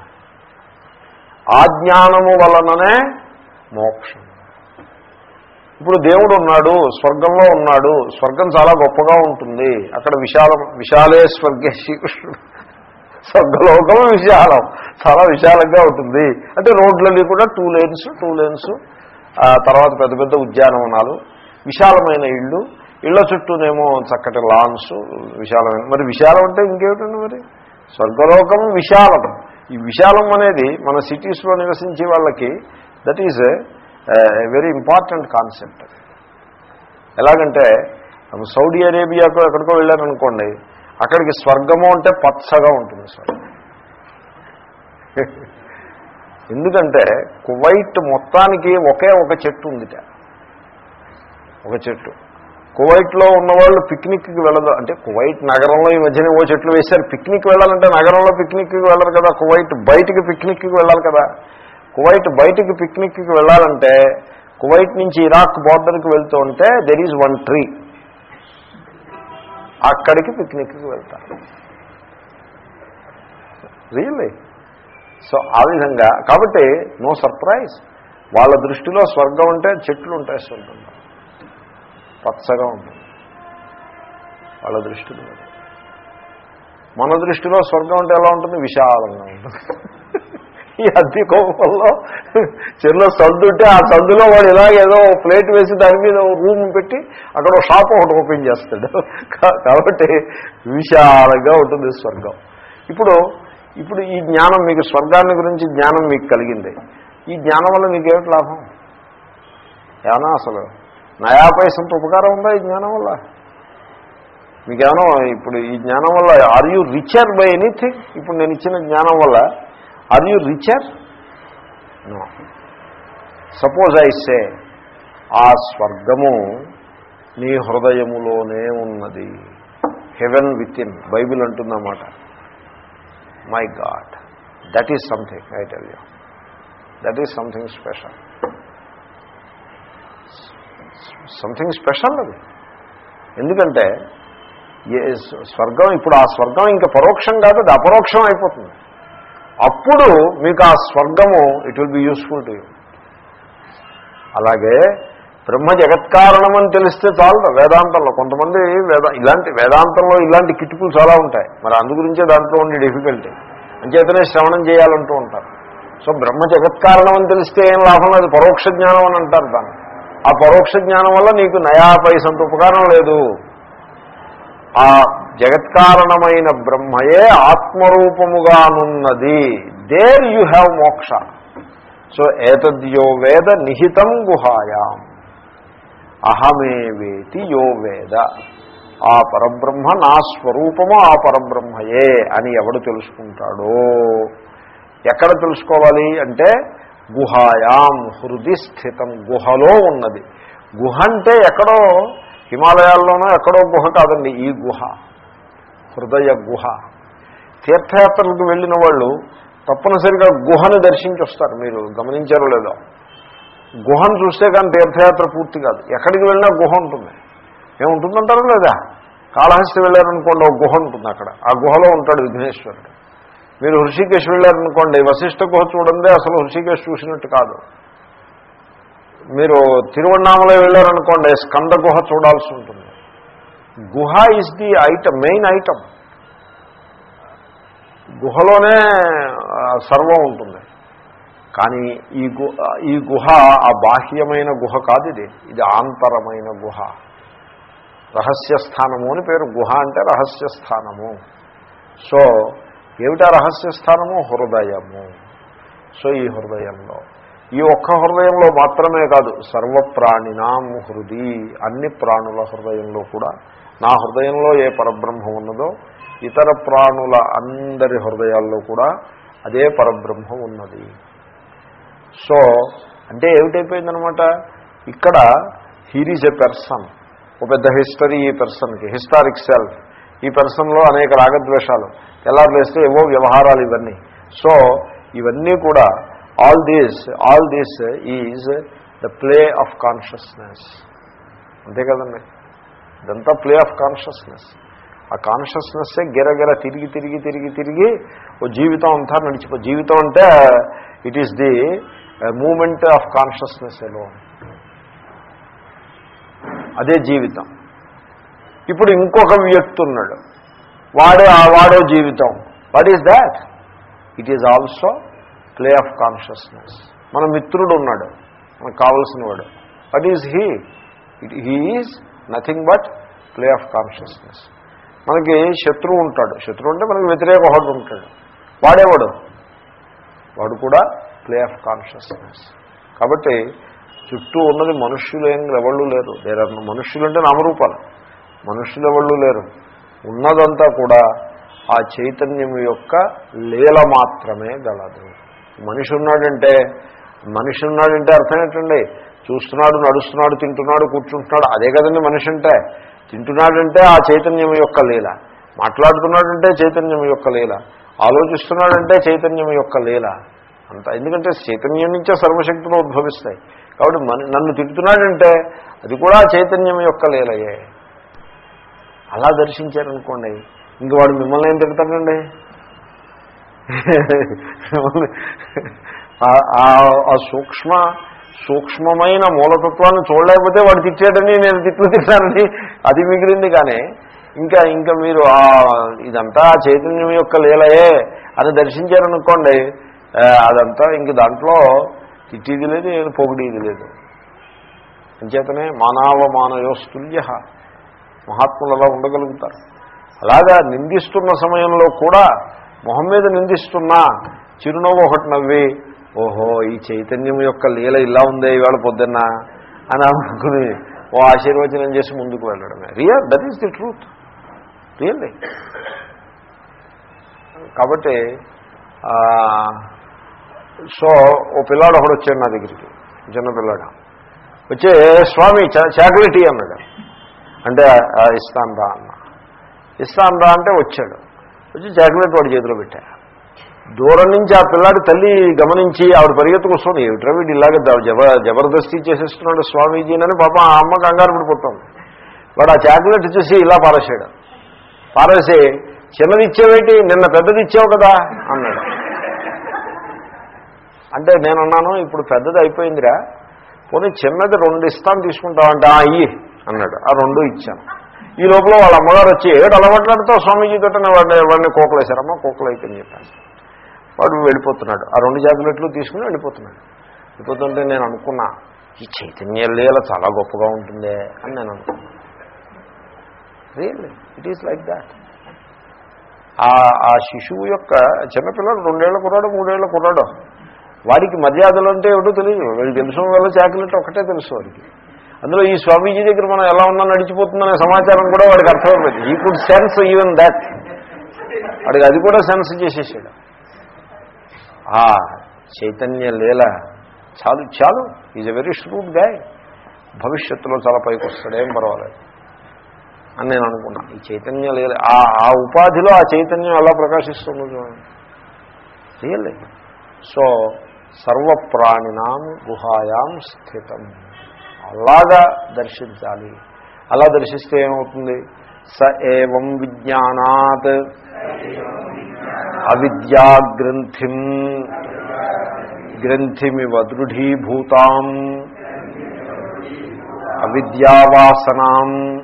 ఆ జ్ఞానము వలననే మోక్షం. ఇప్పుడు దేవుడు ఉన్నాడు స్వర్గంలో ఉన్నాడు స్వర్గం చాలా గొప్పగా ఉంటుంది. అక్కడ విశాలం విశాలే స్వర్గే శ్రీకృష్ణుడు. స్వర్గలోకం విశాలం. చాలా విశాలంగా ఉంటుంది. అంటే రోడ్లన్నీ కూడా టూ లేన్స్ టూ లేన్స్ తర్వాత పెద్ద పెద్ద ఉద్యానవనాలు. విశాలమైన ఇళ్ళు. ఇళ్ళ చుట్టూనేమో చక్కటి లాన్స్ విశాలమైన మరి విశాలం అంటే ఇంకేమిటండి మరి? స్వర్గలోకం విశాలం. ఈ విశాలం అనేది మన సిటీస్లో నివసించే వాళ్ళకి that is very important concept ఎలాగంటే సౌదీ అరేబియాకు ఎక్కడికో వెళ్ళారనుకోండి అక్కడికి స్వర్గము అంటే పచ్చగా ఉంటుంది స్వర్గం ఎందుకంటే కువైట్ మొత్తానికి ఒకే ఒక చెట్టు ఉందిట. ఒక చెట్టు. కువైట్లో ఉన్నవాళ్ళు పిక్నిక్కి వెళ్ళదు. అంటే కువైట్ నగరంలో ఈ మధ్యన ఓ చెట్లు వేశారు. పిక్నిక్ వెళ్ళాలంటే నగరంలో పిక్నిక్కి వెళ్ళరు కదా. కువైట్ బయటికి పిక్నిక్కి వెళ్ళాలి కదా. కువైట్ బయటికి పిక్నిక్కి వెళ్ళాలంటే కువైట్ నుంచి ఇరాక్ బార్డర్కి వెళ్తూ ఉంటే దెర్ ఈజ్ వన్ ట్రీ అక్కడికి పిక్నిక్కి వెళ్తారు. రియల్లీ సో ఆ విధంగా కాబట్టి నో సర్ప్రైజ్ వాళ్ళ దృష్టిలో స్వర్గం అంటే చెట్లు ఉంటాయి స్వర్గంలో పచ్చగా ఉంటుంది. వాళ్ళ దృష్టిలో. మన దృష్టిలో స్వర్గం అంటే ఎలా ఉంటుంది? విశాలంగా ఉంటుంది. ఈ అద్దె కోపంలో చిన్న సందుంటే ఆ సందులో వాడు ఇలాగ ఏదో ప్లేట్ వేసి దాని మీద రూమ్ పెట్టి అక్కడ షాప్ ఒకటి ఓపెన్ చేస్తాడు. కాబట్టి విశాలంగా ఉంటుంది స్వర్గం. ఇప్పుడు ఇప్పుడు ఈ జ్ఞానం మీకు స్వర్గాన్ని గురించి జ్ఞానం మీకు కలిగింది. ఈ జ్ఞానం వల్ల మీకు ఏమిటి లాభం? ఏమన్నా అసలు నయా పైసంత ఉపకారం ఉందా ఈ జ్ఞానం వల్ల? మీకేమన్నా ఇప్పుడు ఈ జ్ఞానం వల్ల are you richer by anything ఇప్పుడు నేను ఇచ్చిన జ్ఞానం వల్ల are you richer no suppose I say ఆ స్వర్గము నీ హృదయములోనే ఉన్నది. Heaven within Bible అంటుందన్నమాట. My God that is something I tell you that is something special something special అది. ఎందుకంటే స్వర్గం ఇప్పుడు ఆ స్వర్గం ఇంకా పరోక్షం కాదు అది అపరోక్షం అయిపోతుంది. అప్పుడు మీకు ఆ స్వర్గము it will be useful to you అలాగే బ్రహ్మ జగత్కారణం అని తెలిస్తే చాలు వేదాంతంలో. కొంతమంది వేద ఇలాంటి వేదాంతంలో ఇలాంటి కిటుకులు చాలా ఉంటాయి. మరి అందు గురించే దాంట్లో ఉండే డిఫికల్టీ అంచేతనే శ్రవణం చేయాలంటూ ఉంటారు. సో బ్రహ్మ జగత్కారణం అని తెలిస్తే ఏం లాభం లేదు. పరోక్ష జ్ఞానం అని అంటారు దాన్ని. ఆ పరోక్ష జ్ఞానం వల్ల నీకు నయా పైసంత ఉపకారం లేదు. ఆ జగత్కారణమైన బ్రహ్మయే ఆత్మరూపముగానున్నది. There you have moksha. So ఏతద్యో వేద నిహితం గుహాయాం. అహమేవేతి యో వేద. ఆ పరబ్రహ్మ నా స్వరూపము ఆ పరబ్రహ్మయే అని ఎవడు తెలుసుకుంటాడో? ఎక్కడ తెలుసుకోవాలి అంటే గుహాయాం హృది స్థితం గుహలో ఉన్నది. గుహ అంటే ఎక్కడో హిమాలయాల్లోనో ఎక్కడో గుహ కాదండి ఈ గుహ. హృదయ గుహ. తీర్థయాత్రలకు వెళ్ళిన వాళ్ళు తప్పనిసరిగా గుహను దర్శించి వస్తారు మీరు గమనించారో లేదో. గుహను చూస్తే కానీ తీర్థయాత్ర పూర్తి కాదు. ఎక్కడికి వెళ్ళినా గుహ ఉంటుంది. ఏముంటుందంటారో లేదా? కాళహస్తి వెళ్ళారనుకోండి ఒక గుహ ఉంటుంది అక్కడ. ఆ గుహలో ఉంటాడు విఘ్నేశ్వరుడు. మీరు హృషికేశ్ వెళ్ళారనుకోండి వశిష్ఠ గుహ చూడండి అసలు హృషికేశ్ చూసినట్టు కాదు. మీరు తిరువణామలో వెళ్ళారనుకోండి స్కంద గుహ చూడాల్సి ఉంటుంది. గుహ is the item main item గుహలోనే సర్వం ఉంటుంది. కానీ ఈ గుహ ఈ గుహ ఆ బాహ్యమైన గుహ కాదు ఇది. ఇది ఆంతరమైన గుహ. రహస్యస్థానము అని పేరు. గుహ అంటే రహస్యస్థానము సో ఏమిటా రహస్యస్థానము హృదయము. సో ఈ హృదయంలో. ఈ ఒక్క హృదయంలో మాత్రమే కాదు సర్వప్రాణినాం హృది. అన్ని ప్రాణుల హృదయంలో కూడా నా హృదయంలో ఏ పరబ్రహ్మ ఉన్నదో ఇతర ప్రాణుల అందరి హృదయాల్లో కూడా అదే పరబ్రహ్మ ఉన్నది. సో అంటే ఏమిటైపోయిందనమాట ఇక్కడ హీర్ ఈజ్ ఎ పెర్సన్ ఒక పెద్ద హిస్టరీ ఈ పర్సన్కి హిస్టారిక్ సెల్ఫ్ ఈ పెర్సన్లో అనేక రాగద్వేషాలు. ఎలా వేస్తే ఏవో వ్యవహారాలు ఇవన్నీ. సో ఇవన్నీ కూడా all these all these is the play of consciousness అంతే కదండి? ఇదంతా ప్లే ఆఫ్ కాన్షియస్నెస్ ఆ కాన్షియస్నెస్సే గిరగిర తిరిగి తిరిగి తిరిగి తిరిగి ఓ జీవితం అంతా నడిచిపో జీవితం అంటే it is the movement of consciousness ఎలో అదే జీవితం. ఇప్పుడు ఇంకొక వ్యక్తి ఉన్నాడు. వాడే ఆ వాడో జీవితం. What is that it is also play of consciousness మన మిత్రుడు ఉన్నాడు. మనకు కావలసిన వాడు. What is he it he is nothing but play of consciousness మనకి శత్రువు ఉంటాడు. శత్రువు అంటే మనకి వ్యతిరేక హోడు ఉంటాడు. వాడేవాడు? వాడు కూడా ప్లే ఆఫ్ కాన్షియస్నెస్ కాబట్టి చుట్టూ ఉన్నది మనుష్యులు ఏం ఎవళ్ళు లేరు. దేర్ ఆర్ మనుష్యులు అంటే నామరూపాలు. మనుష్యులు ఎవళ్ళు లేరు. ఉన్నదంతా కూడా ఆ చైతన్యం యొక్క లీల మాత్రమే గలదు. మనిషి ఉన్నాడంటే మనిషి ఉన్నాడంటే అర్థం ఏంటండి? చూస్తున్నాడు నడుస్తున్నాడు తింటున్నాడు కూర్చుంటున్నాడు. అదే కదండి మనిషి అంటే తింటున్నాడంటే ఆ చైతన్యం యొక్క లీల. మాట్లాడుతున్నాడంటే చైతన్యం యొక్క లీల. ఆలోచిస్తున్నాడంటే చైతన్యం యొక్క లీల. అంత ఎందుకంటే చైతన్యం నుంచే సర్వశక్తులు ఉద్భవిస్తాయి. కాబట్టి మన నన్ను తింటున్నాడంటే అది కూడా చైతన్యం యొక్క లీలయే. అలా దర్శించారనుకోండి ఇంక వాడు మిమ్మల్ని ఏం తిడతాడండి? ఆ సూక్ష్మ సూక్ష్మమైన మూలతత్వాన్ని చూడలేకపోతే వాడు తిట్టాడని నేను తిట్లు తిట్టానని అది మిగిలింది కానీ ఇంకా ఇంకా మీరు ఇదంతా చైతన్యం యొక్క లీలయే అని దర్శించారనుకోండి అదంతా ఇంక దాంట్లో తిట్టిది లేదు ఏది పొగిడేది లేదు. అంచేతనే మానవమానయోస్తుల్య మహాత్ములు అలా ఉండగలుగుతారు. అలాగా నిందిస్తున్న సమయంలో కూడా మొహం మీద నిందిస్తున్నా చిరునవ్వు ఒకటి నవ్వి ఓహో ఈ చైతన్యం యొక్క లీల ఇలా ఉందే ఇవాళ పొద్దున్న అని అనుకుని ఓ ఆశీర్వచనం చేసి ముందుకు వెళ్ళడమే. Real that is the truth really కాబట్టి సో ఓ పిల్లాడు ఒకడు వచ్చాడు నా దగ్గరికి. చిన్న పిల్లాడు. వచ్చే స్వామి చా- చాక్లెట్ అన్నాడు. అంటే ఇస్తాం ఇస్తాను రా అన్న. ఇస్తాను రా అంటే వచ్చాడు. వచ్చి చాక్లెట్ వాడి చేతిలో పెట్టాను దూరం నుంచి ఆ పిల్లాడి తల్లి గమనించి ఆవిడ పరిగెత్తుకొస్తుంది ఏమిట్రా వీడు ఇలాగే జబ జబర్దస్తి చేసేస్తున్నాడు స్వామీజీనని పాప ఆ అమ్మ కంగారు పడిపోతుంది. వాడు ఆ చాక్లెట్ చూసి ఇలా పారేసాడు పారేసి చిన్నది ఇచ్చేవేటి? నిన్న పెద్దది ఇచ్చావు కదా అన్నాడు. అంటే నేను అన్నాను ఇప్పుడు పెద్దది అయిపోయిందిరా. పోనీ చిన్నది రెండు ఇస్తాను తీసుకుంటామంటే ఆ అయ్యి అన్నాడు. ఆ రెండు ఇచ్చాను. ఈ లోపల వాళ్ళ అమ్మగారు వచ్చి ఏడు అలవాట్లాడుతో స్వామీజీ తోటనే వాడిని వాడిని కోకలేశారమ్మా కోకలు అయిపోయింది చెప్పాను వాడు వెళ్ళిపోతున్నాడు. ఆ రెండు జాకెట్లు తీసుకుని వెళ్ళిపోతున్నాడు. వెళ్ళిపోతుంటే నేను అనుకున్నా ఈ చైతన్య లీల చాలా గొప్పగా ఉంటుందే అని నేను అనుకున్నాను really it is like that ఆ ఆ శిశువు యొక్క చిన్నపిల్లడు రెండేళ్ళ కుర్రాడు మూడేళ్ళ కుర్రాడు. వాడికి మర్యాదలు అంటే ఏమిటో తెలియదు. వీళ్ళు తెలుసు వల్ల చాకలెట్ ఒకటే తెలుసు వాడికి. అందులో ఈ స్వామీజీ దగ్గర మనం ఎలా ఉన్నా నడిచిపోతుందనే సమాచారం కూడా వాడికి అర్థమైపోయింది ఈ కుడ్ సెన్స్ ఈవెన్ దాట్ వాడికి అది కూడా సెన్స్ చేసేసాడు. ఆ చైతన్య లీల. చాలు చాలు. Is a very shrewd guy భవిష్యత్తులో చాలా పైకి వస్తాడు ఏం పర్వాలేదు. అని నేను అనుకున్నా. ఈ చైతన్యం లేదు ఆ ఆ ఉపాధిలో ఆ చైతన్యం ఎలా ప్రకాశిస్తుందో చూడండి. రియల్లీ సో సర్వప్రాణినాం గుహాయాం స్థితం. అలాగా దర్శించాలి. అలా దర్శిస్తే ఏమవుతుంది? స ఏవం విజ్ఞానాత్. అవిద్యాగ్రంథిం. గ్రంథిమివ దృఢీభూతాం. అవిద్యావాసనాం.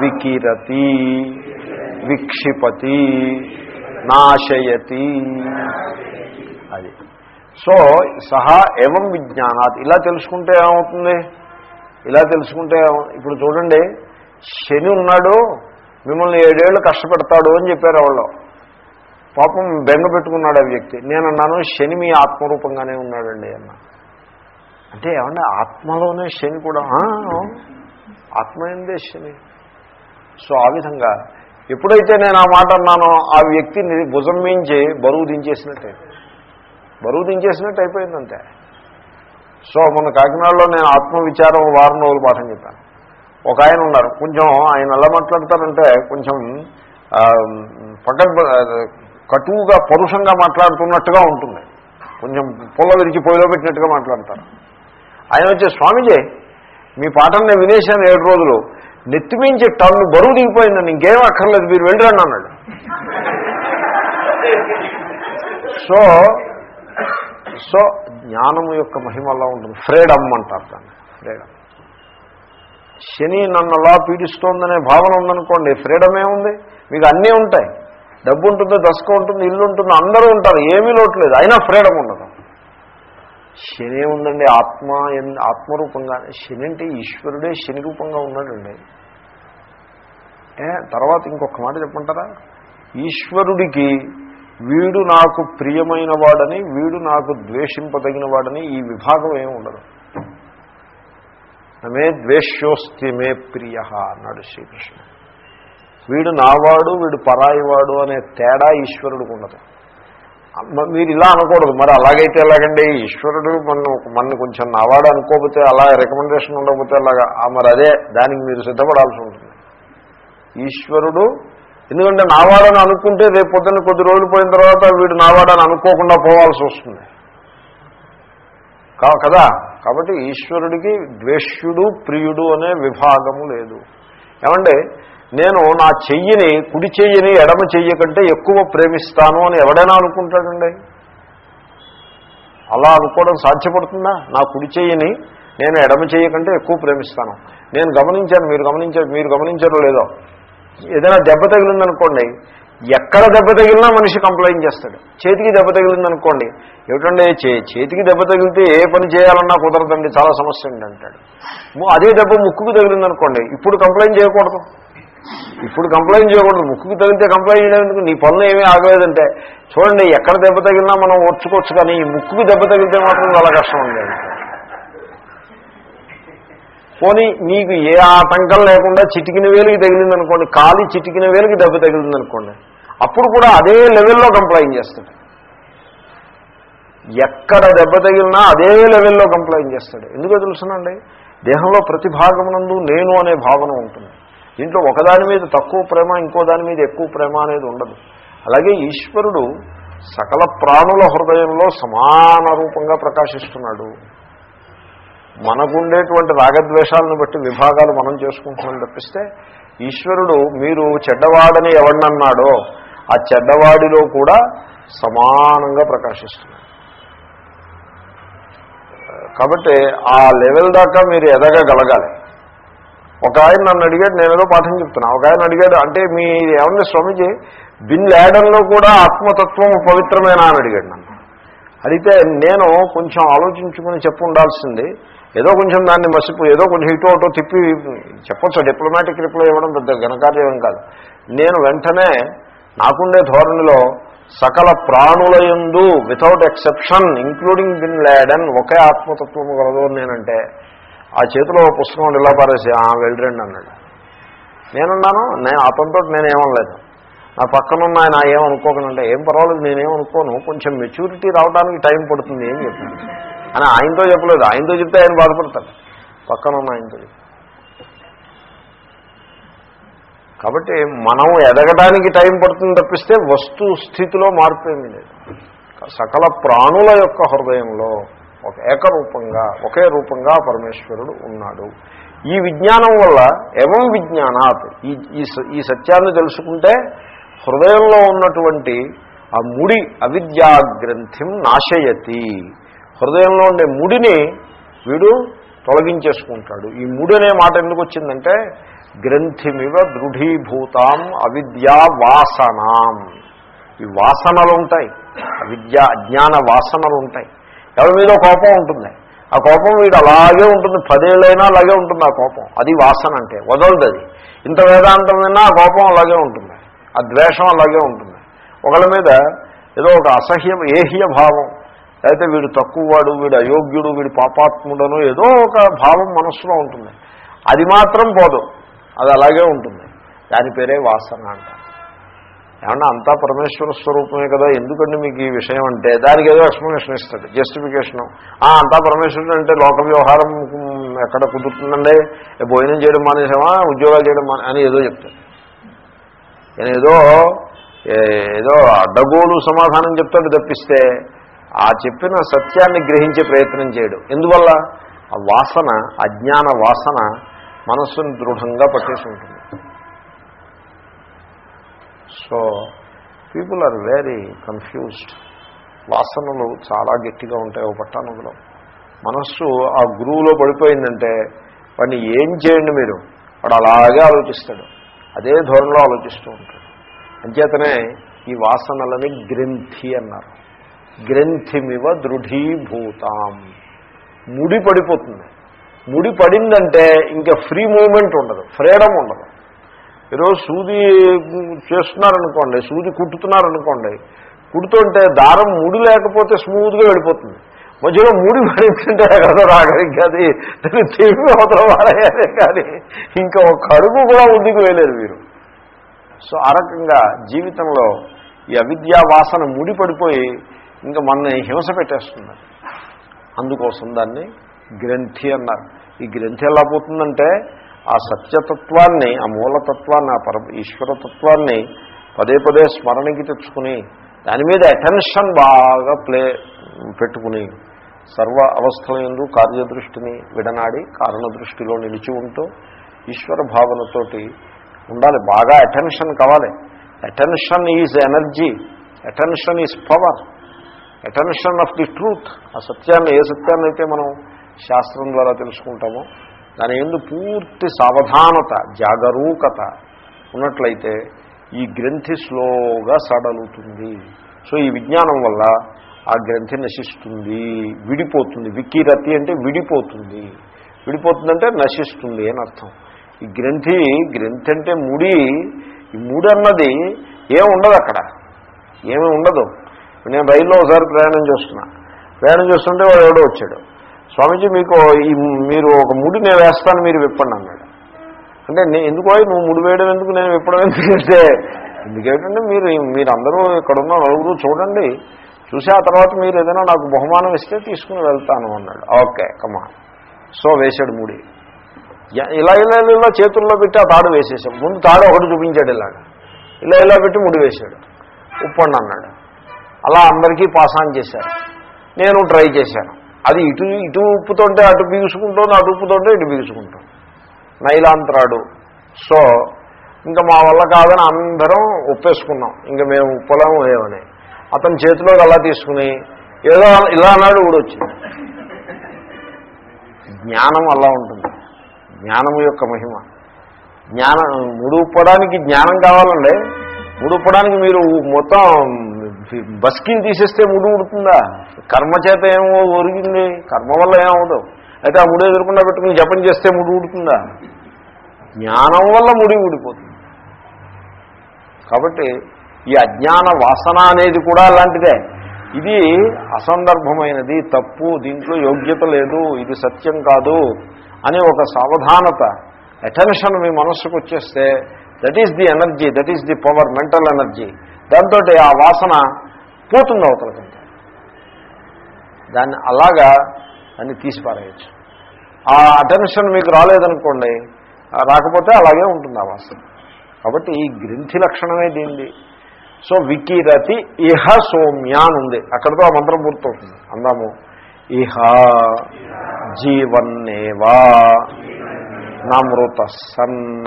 వికిరతి. విక్షిపతి. నాశయతి. అది. సో సహా ఏవం విజ్ఞానాత్. ఇలా తెలుసుకుంటే ఏమవుతుంది? ఇలా తెలుసుకుంటే ఇప్పుడు చూడండి శని ఉన్నాడు మిమ్మల్ని ఏడేళ్ళు కష్టపెడతాడు అని చెప్పారు వాళ్ళు పాపం బెంగ పెట్టుకున్నాడు ఆ వ్యక్తి. నేను అన్నాను శని మీ ఆత్మరూపంగానే ఉన్నాడండి అన్న. అంటే ఏమన్నా ఆత్మలోనే శని కూడా ఆత్మ ఏందే శని. సో ఆ విధంగా ఎప్పుడైతే నేను ఆ మాట అన్నానో ఆ వ్యక్తిని భుజం మించి బరువు దించేసినట్టే బరువు దించేసినట్టు అయిపోయిందంతే సో మొన్న కాకినాడలో నేను ఆత్మవిచారం వారం రోజులు పాఠం చెప్పాను. ఒక ఆయన ఉన్నారు. కొంచెం ఆయన ఎలా మాట్లాడతారంటే కొంచెం ఆ, పక్క కటువుగా పరుషంగా మాట్లాడుతున్నట్టుగా ఉంటుంది. కొంచెం పొల విరిచి పొయ్యిలో పెట్టినట్టుగా మాట్లాడతారు. ఆయన వచ్చే స్వామిజీ మీ పాఠం నేను వినేశాను ఏడు రోజులు. నెత్తిమించి టన్ను బరువు దిగిపోయిందని ఇంకేం అక్కర్లేదు మీరు వెళ్ళిరండి అన్నాడు. సో సో జ్ఞానము యొక్క మహిమ అలా ఉంటుంది. ఫ్రీడమ్ అంటారు దాన్ని. ఫ్రీడమ్. శని నన్ను అలా పీడిస్తోందనే భావన ఉందనుకోండి ఫ్రీడమ్ ఏముంది మీకు అన్నీ ఉంటాయి. డబ్బు ఉంటుంది దశక ఉంటుంది ఇల్లు ఉంటుంది అందరూ ఉంటారు ఏమీ లోట్లేదు అయినా ఫ్రీడమ్ ఉండదు. శని ఉందండి ఆత్మ ఎన్- ఆత్మరూపంగా శని అంటే ఈశ్వరుడే శని రూపంగా ఉన్నాడండి. తర్వాత ఇంకొక మాట చెప్పంటారా ఈశ్వరుడికి వీడు నాకు ప్రియమైన వాడని వీడు నాకు ద్వేషింపదగిన వాడని ఈ విభాగం ఏమి ఉండదు. మే ద్వేష్యోస్తి మే ప్రియ అన్నాడు శ్రీకృష్ణ వీడు నావాడు వీడు పరాయివాడు అనే తేడా ఈశ్వరుడికి ఉండదు. మీరు ఇలా అనకూడదు. మరి అలాగైతే ఎలాగండి? ఈశ్వరుడు మన మన కొంచెం నావాడు అనుకోకపోతే అలా రికమెండేషన్ ఉండకపోతే అలాగా మరి అదే దానికి మీరు సిద్ధపడాల్సి ఉంటుంది. ఈశ్వరుడు ఎందుకంటే నావాడని అనుకుంటే రేపు పొద్దున్న కొద్ది రోజులు పోయిన తర్వాత వీడు నావాడని అనుకోకుండా పోవాల్సి వస్తుంది. కా- కదా? కాబట్టి ఈశ్వరుడికి ద్వేష్యుడు ప్రియుడు అనే విభాగము లేదు. ఏమంటే నేను నా చెయ్యిని కుడి చెయ్యిని ఎడమ చెయ్యి కంటే ఎక్కువ ప్రేమిస్తాను అని ఎవడైనా అనుకుంటాడండి? అలా అనుకోవడం సాధ్యపడుతుందా? నా కుడి చెయ్యిని నేను ఎడమ చెయ్యి కంటే ఎక్కువ ప్రేమిస్తాను. నేను గమనించాను మీరు గమనించారు మీరు గమనించారో లేదో. ఏదైనా దెబ్బ తగిలిందనుకోండి ఎక్కడ దెబ్బ తగిలినా మనిషి కంప్లైంట్ చేస్తాడు. చేతికి దెబ్బ తగిలిందనుకోండి ఏమిటంటే చే చేతికి దెబ్బ తగిలితే ఏ పని చేయాలన్నా కుదరదండి చాలా సమస్య ఉంది అంటాడు. అదే దెబ్బ ముక్కుకు తగిలిందనుకోండి ఇప్పుడు కంప్లైంట్ చేయకూడదు. ఇప్పుడు కంప్లైంట్ చేయకూడదు. ముక్కుకి తగిలితే కంప్లైంట్ చేయడానికి నీ పనులు ఏమీ ఆగలేదంటే చూడండి ఎక్కడ దెబ్బ తగిలినా మనం ఓర్చుకోవచ్చు కానీ ఈ ముక్కుకి దెబ్బ తగిలితే మాత్రం చాలా కష్టం ఉంది పోనీ నీకు ఏ ఆటంకం లేకుండా చిటికిన వేలుకి తగిలిందనుకోండి కాలి చిటికిన వేలుకి దెబ్బ తగిలిందనుకోండి అప్పుడు కూడా అదే లెవెల్లో కంప్లైంట్ చేస్తాడు. ఎక్కడ దెబ్బ తగిలినా అదే లెవెల్లో కంప్లైంట్ చేస్తాడు. ఎందుకో తెలుసునండి దేహంలో ప్రతి భాగమునందు నేను అనే భావన ఉంటుంది. దీంట్లో ఒకదాని మీద తక్కువ ప్రేమ ఇంకో దాని మీద ఎక్కువ ప్రేమ అనేది ఉండదు. అలాగే ఈశ్వరుడు సకల ప్రాణుల హృదయంలో సమాన రూపంగా ప్రకాశిస్తున్నాడు. మనకుండేటువంటి రాగద్వేషాలను బట్టి విభాగాలు మనం చేసుకుంటున్నాం తప్పిస్తే ఈశ్వరుడు మీరు చెడ్డవాడని ఎవడినన్నాడో ఆ చెడ్డవాడిలో కూడా సమానంగా ప్రకాశిస్తున్నాడు. కాబట్టి ఆ లెవెల్ దాకా మీరు ఎదగగలగాలి. ఒక ఆయన నన్ను అడిగాడు నేను ఏదో పాఠం చెప్తున్నా. ఒక ఆయన అడిగాడు అంటే మీ ఏమన్నా స్వామిజీ బిన్ ల్యాడన్లో కూడా ఆత్మతత్వం పవిత్రమేనా అని అడిగాడు నన్ను. అడిగితే నేను కొంచెం ఆలోచించుకుని చెప్పు ఉండాల్సింది. ఏదో కొంచెం దాన్ని మసిపు ఏదో కొంచెం ఇటు అటో తిప్పి చెప్పొచ్చు. డిప్లొమాటిక్ రిప్లై ఇవ్వడం పెద్ద ఘనకార్యం కాదు. నేను వెంటనే నాకుండే ధోరణిలో సకల ప్రాణుల యందు without exception including Bin Laden ఒకే ఆత్మతత్వము కలదు నేనంటే ఆ చేతిలో పుస్తకం ఇలా పారేసి ఆ అన్నాడు. నేనున్నాను నేను అతనితో నేనేమనలేదు. నా పక్కనున్న ఆయన ఏమనుకోకనంటే ఏం పర్వాలేదు నేనేమనుకోను కొంచెం మెచ్యూరిటీ రావడానికి టైం పడుతుంది ఏం చెప్పాను అని ఆయనతో చెప్పలేదు. ఆయనతో చెప్తే ఆయన బాధపడతాడు. పక్కనున్న ఆయనతో కాబట్టి మనం ఎదగడానికి టైం పడుతుంది తప్పిస్తే వస్తు స్థితిలో మార్పు ఏమీ లేదు. సకల ప్రాణుల యొక్క హృదయంలో ఒక ఏకరూపంగా ఒకే రూపంగా పరమేశ్వరుడు ఉన్నాడు. ఈ విజ్ఞానం వల్ల ఏవం విజ్ఞానాత్? ఈ ఈ స- ఈ సత్యాన్ని తెలుసుకుంటే హృదయంలో ఉన్నటువంటి ఆ ముడి అవిద్యాగ్రంథిం నాశయతి. హృదయంలో ఉండే ముడిని వీడు తొలగించేసుకుంటాడు. ఈ ముడి అనే మాట ఎందుకు వచ్చిందంటే గ్రంథిమివ దృఢీభూతాం అవిద్యా వాసనాం. ఈ వాసనలు ఉంటాయి. అవిద్య అజ్ఞాన వాసనలు ఉంటాయి. ఎవరి మీద కోపం ఉంటుంది? ఆ కోపం వీడు అలాగే ఉంటుంది పదేళ్ళైనా అలాగే ఉంటుంది ఆ కోపం. అది వాసన అంటే వదలదు అది. ఇంత వేదాంతం విన్నా ఆ కోపం అలాగే ఉంటుంది. ఆ ద్వేషం అలాగే ఉంటుంది. ఒకళ్ళ మీద ఏదో ఒక అసహ్యం ఏహ్య భావం. అయితే వీడు తక్కువవాడు వీడు అయోగ్యుడు వీడు పాపాత్ముడను ఏదో ఒక భావం మనస్సులో ఉంటుంది. అది మాత్రం పోదు. అది అలాగే ఉంటుంది. దాని పేరే వాసన అంటారు. ఏమన్నా అంతా పరమేశ్వర స్వరూపమే కదా? ఎందుకండి మీకు ఈ విషయం అంటే? దానికి ఏదో ఎక్స్ప్లెనేషన్ ఇస్తాడు జస్టిఫికేషను అంతా పరమేశ్వరుడు అంటే లోక వ్యవహారం ఎక్కడ కుదురుతుందండి? భోజనం చేయడం మానేసామా? ఉద్యోగాలు చేయడం మానే అని ఏదో చెప్తాడు. నేను ఏదో ఏదో అడ్డగోలు సమాధానం చెప్తాడు తప్పిస్తే ఆ చెప్పిన సత్యాన్ని గ్రహించే ప్రయత్నం చేయడు. ఎందువల్ల? ఆ వాసన అజ్ఞాన వాసన మనస్సును దృఢంగా పట్టేసి ఉంటుంది. So people are very confused వాసనలు చాలా గట్టిగా ఉంటాయి ఓ పట్టానుగులో మనస్సు ఆ గురువులో పడిపోయిందంటే వాడిని ఏం చేయండి మీరు? వాడు అలాగే ఆలోచిస్తాడు. అదే ధోరణిలో ఆలోచిస్తూ ఉంటాడు. అంచేతనే ఈ వాసనలని గ్రంథి అన్నారు. గ్రంథిమివ దృఢీభూతాం. ముడి పడిపోతుంది. ముడి పడిందంటే ఇంకా ఫ్రీ మూమెంట్ ఉండదు ఫ్రీడమ్ ఉండదు. ఈరోజు సూది చేస్తున్నారనుకోండి సూది కుట్టుతున్నారనుకోండి కుడుతుంటే దారం ముడి లేకపోతే స్మూత్గా వెళ్ళిపోతుంది. మధ్యలో ముడి పడిందంటే కదా రాగలిగి అది దాన్ని తెలివి అవతల వాడేయాలి కానీ ఇంకా ఒక అడుగు కూడా ముందుకు వేయలేరు మీరు సో ఆ రకంగా జీవితంలో ఈ అవిద్యా వాసన ముడి పడిపోయి ఇంకా మన హింస పెట్టేస్తుంది అందుకోసం దాన్ని గ్రంథి అన్నారు. ఈ గ్రంథి ఎలా పోతుందంటే ఆ సత్యతత్వాన్ని ఆ మూలతత్వాన్ని ఆ పర ఈశ్వరతత్వాన్ని పదే పదే స్మరణకి తెచ్చుకుని దాని మీద అటెన్షన్ బాగా ప్లే పెట్టుకుని సర్వ అవస్థల ఎందు కార్యదృష్టిని విడనాడి కారణ దృష్టిలో నిలిచి ఉంటూ ఈశ్వర భావనతోటి ఉండాలి. బాగా అటెన్షన్ కావాలి. Attention is energy. Attention is power. Attention of the truth. ఆ సత్యాన్ని ఏ సత్యాన్ని అయితే మనం శాస్త్రం ద్వారా తెలుసుకుంటామో దాని ఎందు పూర్తి సావధానత జాగరూకత ఉన్నట్లయితే ఈ గ్రంథి స్లోగా సడలుతుంది. సో ఈ విజ్ఞానం వల్ల ఆ గ్రంథి నశిస్తుంది విడిపోతుంది. వికీరతి అంటే విడిపోతుంది. విడిపోతుందంటే నశిస్తుంది అని అర్థం. ఈ గ్రంథి గ్రంథి అంటే ముడి. ఈ ముడి అన్నది ఏం ఉండదు అక్కడ. ఏమీ ఉండదు. నేను రైల్లో ఒకసారి ప్రయాణం చేస్తున్నా. ప్రయాణం చేస్తుంటే వాడు ఎవడో వచ్చాడు. స్వామీజీ మీకు ఈ మీరు ఒక ముడి నేను వేస్తాను మీరు విప్పండి అన్నాడు. అంటే నేను ఎందుకో నువ్వు ముడి వేయడం ఎందుకు నేను విప్పడం ఎందుకంటే ఎందుకేంటంటే మీరు మీరందరూ ఇక్కడున్న నలుగురు చూడండి చూసి ఆ తర్వాత మీరు ఏదైనా నాకు బహుమానం ఇస్తే తీసుకుని వెళ్తాను అన్నాడు. ఓకే కమా సో వేశాడు ముడి. యా- ఇలా ఇలా ఇలా చేతుల్లో పెట్టి ఆ తాడు వేసేసాం ముందు తాడు ఒకటి చూపించాడు ఇలాగ. ఇలా ఇలా పెట్టి ముడి వేశాడు. ఉప్పండి అన్నాడు. అలా అందరికీ పాస్ ఆన్ చేశారు. నేను ట్రై చేశాను. అది ఇటు ఇటు ఉప్పుతుంటే అటు బిగుసుకుంటుంది అటు ఉప్పుతుంటే ఇటు బిగుసుకుంటాం నైలాంతరాడు. సో ఇంకా మా వల్ల కాదని అందరం ఒప్పేసుకున్నాం. ఇంకా మేము ఉప్పలేము ఏమని అతని చేతిలోకి అలా తీసుకుని ఏదో ఇలా అన్నాడు ఊడొచ్చింది జ్ఞానం అలా ఉంటుంది. జ్ఞానం యొక్క మహిమ. జ్ఞానం ముడుపడానికి జ్ఞానం కావాలండి. ముడుపడానికి మీరు మొత్తం బస్కిని తీసేస్తే ముడు ఉడుతుందా? కర్మ చేత ఏమో ఒరిగింది. కర్మ వల్ల ఏమవుదు అయితే ఆ ముడి ఎదురకుండా పెట్టుకుని జపం చేస్తే ముడి ఊడుతుందా? జ్ఞానం వల్ల ముడి ఊడిపోతుంది. కాబట్టి ఈ అజ్ఞాన వాసన అనేది కూడా అలాంటిదే. ఇది అసందర్భమైనది తప్పు దీంట్లో యోగ్యత లేదు ఇది సత్యం కాదు అని ఒక సావధానత అటెన్షన్ మీ మనస్సుకు వచ్చేస్తే that is the energy that is the power mental energy దాంతో ఆ వాసన పోతుంది అవతలకంటే దాన్ని అలాగా దాన్ని తీసి పారేయచ్చు ఆ అటెన్షన్ మీకు రాలేదనుకోండి రాకపోతే అలాగే ఉంటుంది ఆ వాసన. కాబట్టి ఈ గ్రంథి లక్షణమే దీనిది. సో వికీరతి ఇహ సౌమ్య అని ఉంది. అక్కడితో ఆ మంత్రం పూర్తవుతుంది. అందాము. ఇహ జీవన్నేవా నామృత సన్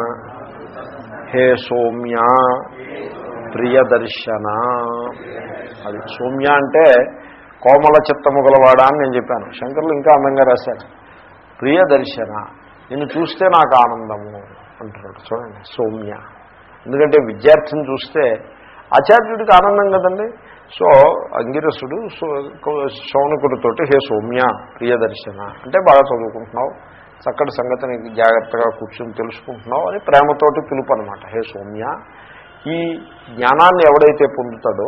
హే సౌమ్య ప్రియదర్శన. అది సౌమ్య అంటే కోమల చిత్తము గలవాడా అని నేను చెప్పాను. శంకర్లు ఇంకా అందంగా రాశారు. ప్రియదర్శన నిన్ను చూస్తే నాకు ఆనందము అంటున్నాడు. చూడండి సౌమ్య. ఎందుకంటే విద్యార్థిని చూస్తే ఆచార్యుడికి ఆనందం కదండి. సో అంగిరసుడు శౌనకుడితోటి హే సౌమ్య ప్రియదర్శన అంటే బాగా చదువుకుంటున్నావు. చక్కటి సంగతిని జాగ్రత్తగా కూర్చొని తెలుసుకుంటున్నావు అని ప్రేమతోటి పిలుపు అనమాట హే సౌమ్య ఈ జ్ఞానాన్ని ఎవడైతే పొందుతాడో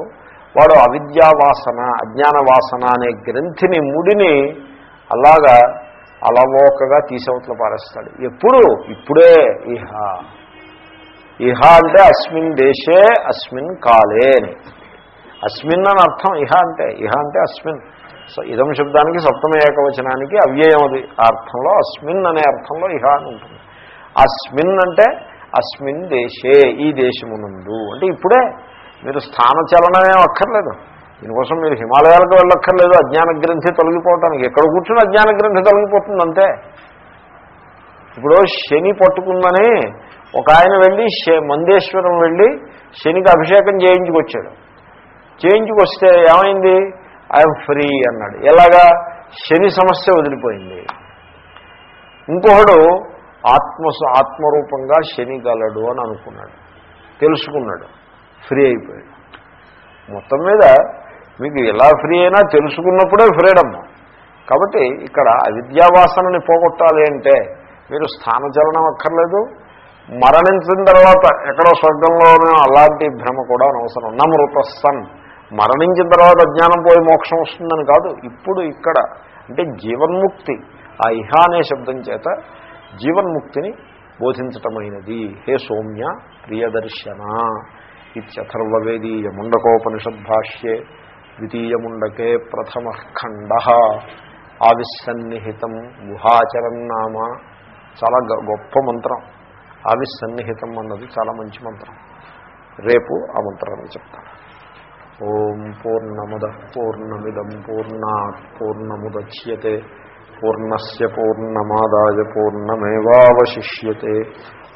వాడు అవిద్యావాసన అజ్ఞాన వాసన అనే గ్రంథిని ముడిని అలాగా అలవోకగా తీసవతల పారేస్తాడు. ఎప్పుడు? ఇప్పుడే. ఇహ. ఇహ అంటే అస్మిన్ దేశే అస్మిన్ కాలే అని. అస్మిన్ అని అర్థం ఇహ అంటే. ఇహ అంటే అస్మిన్. సో ఇదం శబ్దానికి సప్తమ ఏకవచనానికి అవ్యయం అది. ఆ అర్థంలో అస్మిన్ అనే అర్థంలో ఇహ అని ఉంటుంది. అస్మిన్ అంటే అస్మిన్ దేశే ఈ దేశమునందు. అంటే ఇప్పుడే. మీరు స్థానచలనమే అక్కర్లేదు. దీనికోసం మీరు హిమాలయాలకు వెళ్ళక్కర్లేదు. అజ్ఞాన గ్రంథి తొలగిపోవటానికి ఎక్కడ కూర్చుని అజ్ఞాన గ్రంథి తొలగిపోతుంది అంతే. ఇప్పుడు శని పట్టుకుందని ఒక ఆయన వెళ్ళి మందేశ్వరం వెళ్ళి శనికి అభిషేకం చేయించుకొచ్చాడు. చేయించుకొస్తే ఏమైంది? ఐఎమ్ ఫ్రీ అన్నాడు. ఎలాగా? శని సమస్య వదిలిపోయింది. ఇంకొకడు ఆత్మ ఆత్మరూపంగా శని గలడు అని అనుకున్నాడు. తెలుసుకున్నాడు. ఫ్రీ అయిపోయాడు. మొత్తం మీద మీకు ఎలా ఫ్రీ అయినా తెలుసుకున్నప్పుడే ఫ్రీడమ్. కాబట్టి ఇక్కడ అవిద్యావాసనని పోగొట్టాలి అంటే మీరు స్థానచలనం అక్కర్లేదు. మరణించిన తర్వాత ఎక్కడో స్వర్గంలోనూ అలాంటి భ్రమ కూడా అనవసరం. నమృతస్సన్. మరణించిన తర్వాత అజ్ఞానం పోయి మోక్షం వస్తుందని కాదు. ఇప్పుడు ఇక్కడ అంటే జీవన్ముక్తి. ఆ ఇహ అనే శబ్దం చేత జీవన్ముక్తిని బోధించటమైనది. హే సౌమ్య ప్రియదర్శన. ఇత్యథర్వవేదీయ ముండకోపనిషద్భాష్యే ద్వితీయముండకే ప్రథమ ఖండ ఆవిసన్నిహితం గుహాచరం నామ చాలా గొప్ప మంత్రం. ఆవిసన్నిహితం అన్నది చాలా మంచి మంత్రం. రేపు ఆ మంత్రాన్ని చెప్తాను. ఓం పూర్ణముద పూర్ణమిదం పూర్ణా పూర్ణముద్య పూర్ణస్ పూర్ణమాదాయ పూర్ణమేవాశిష్యే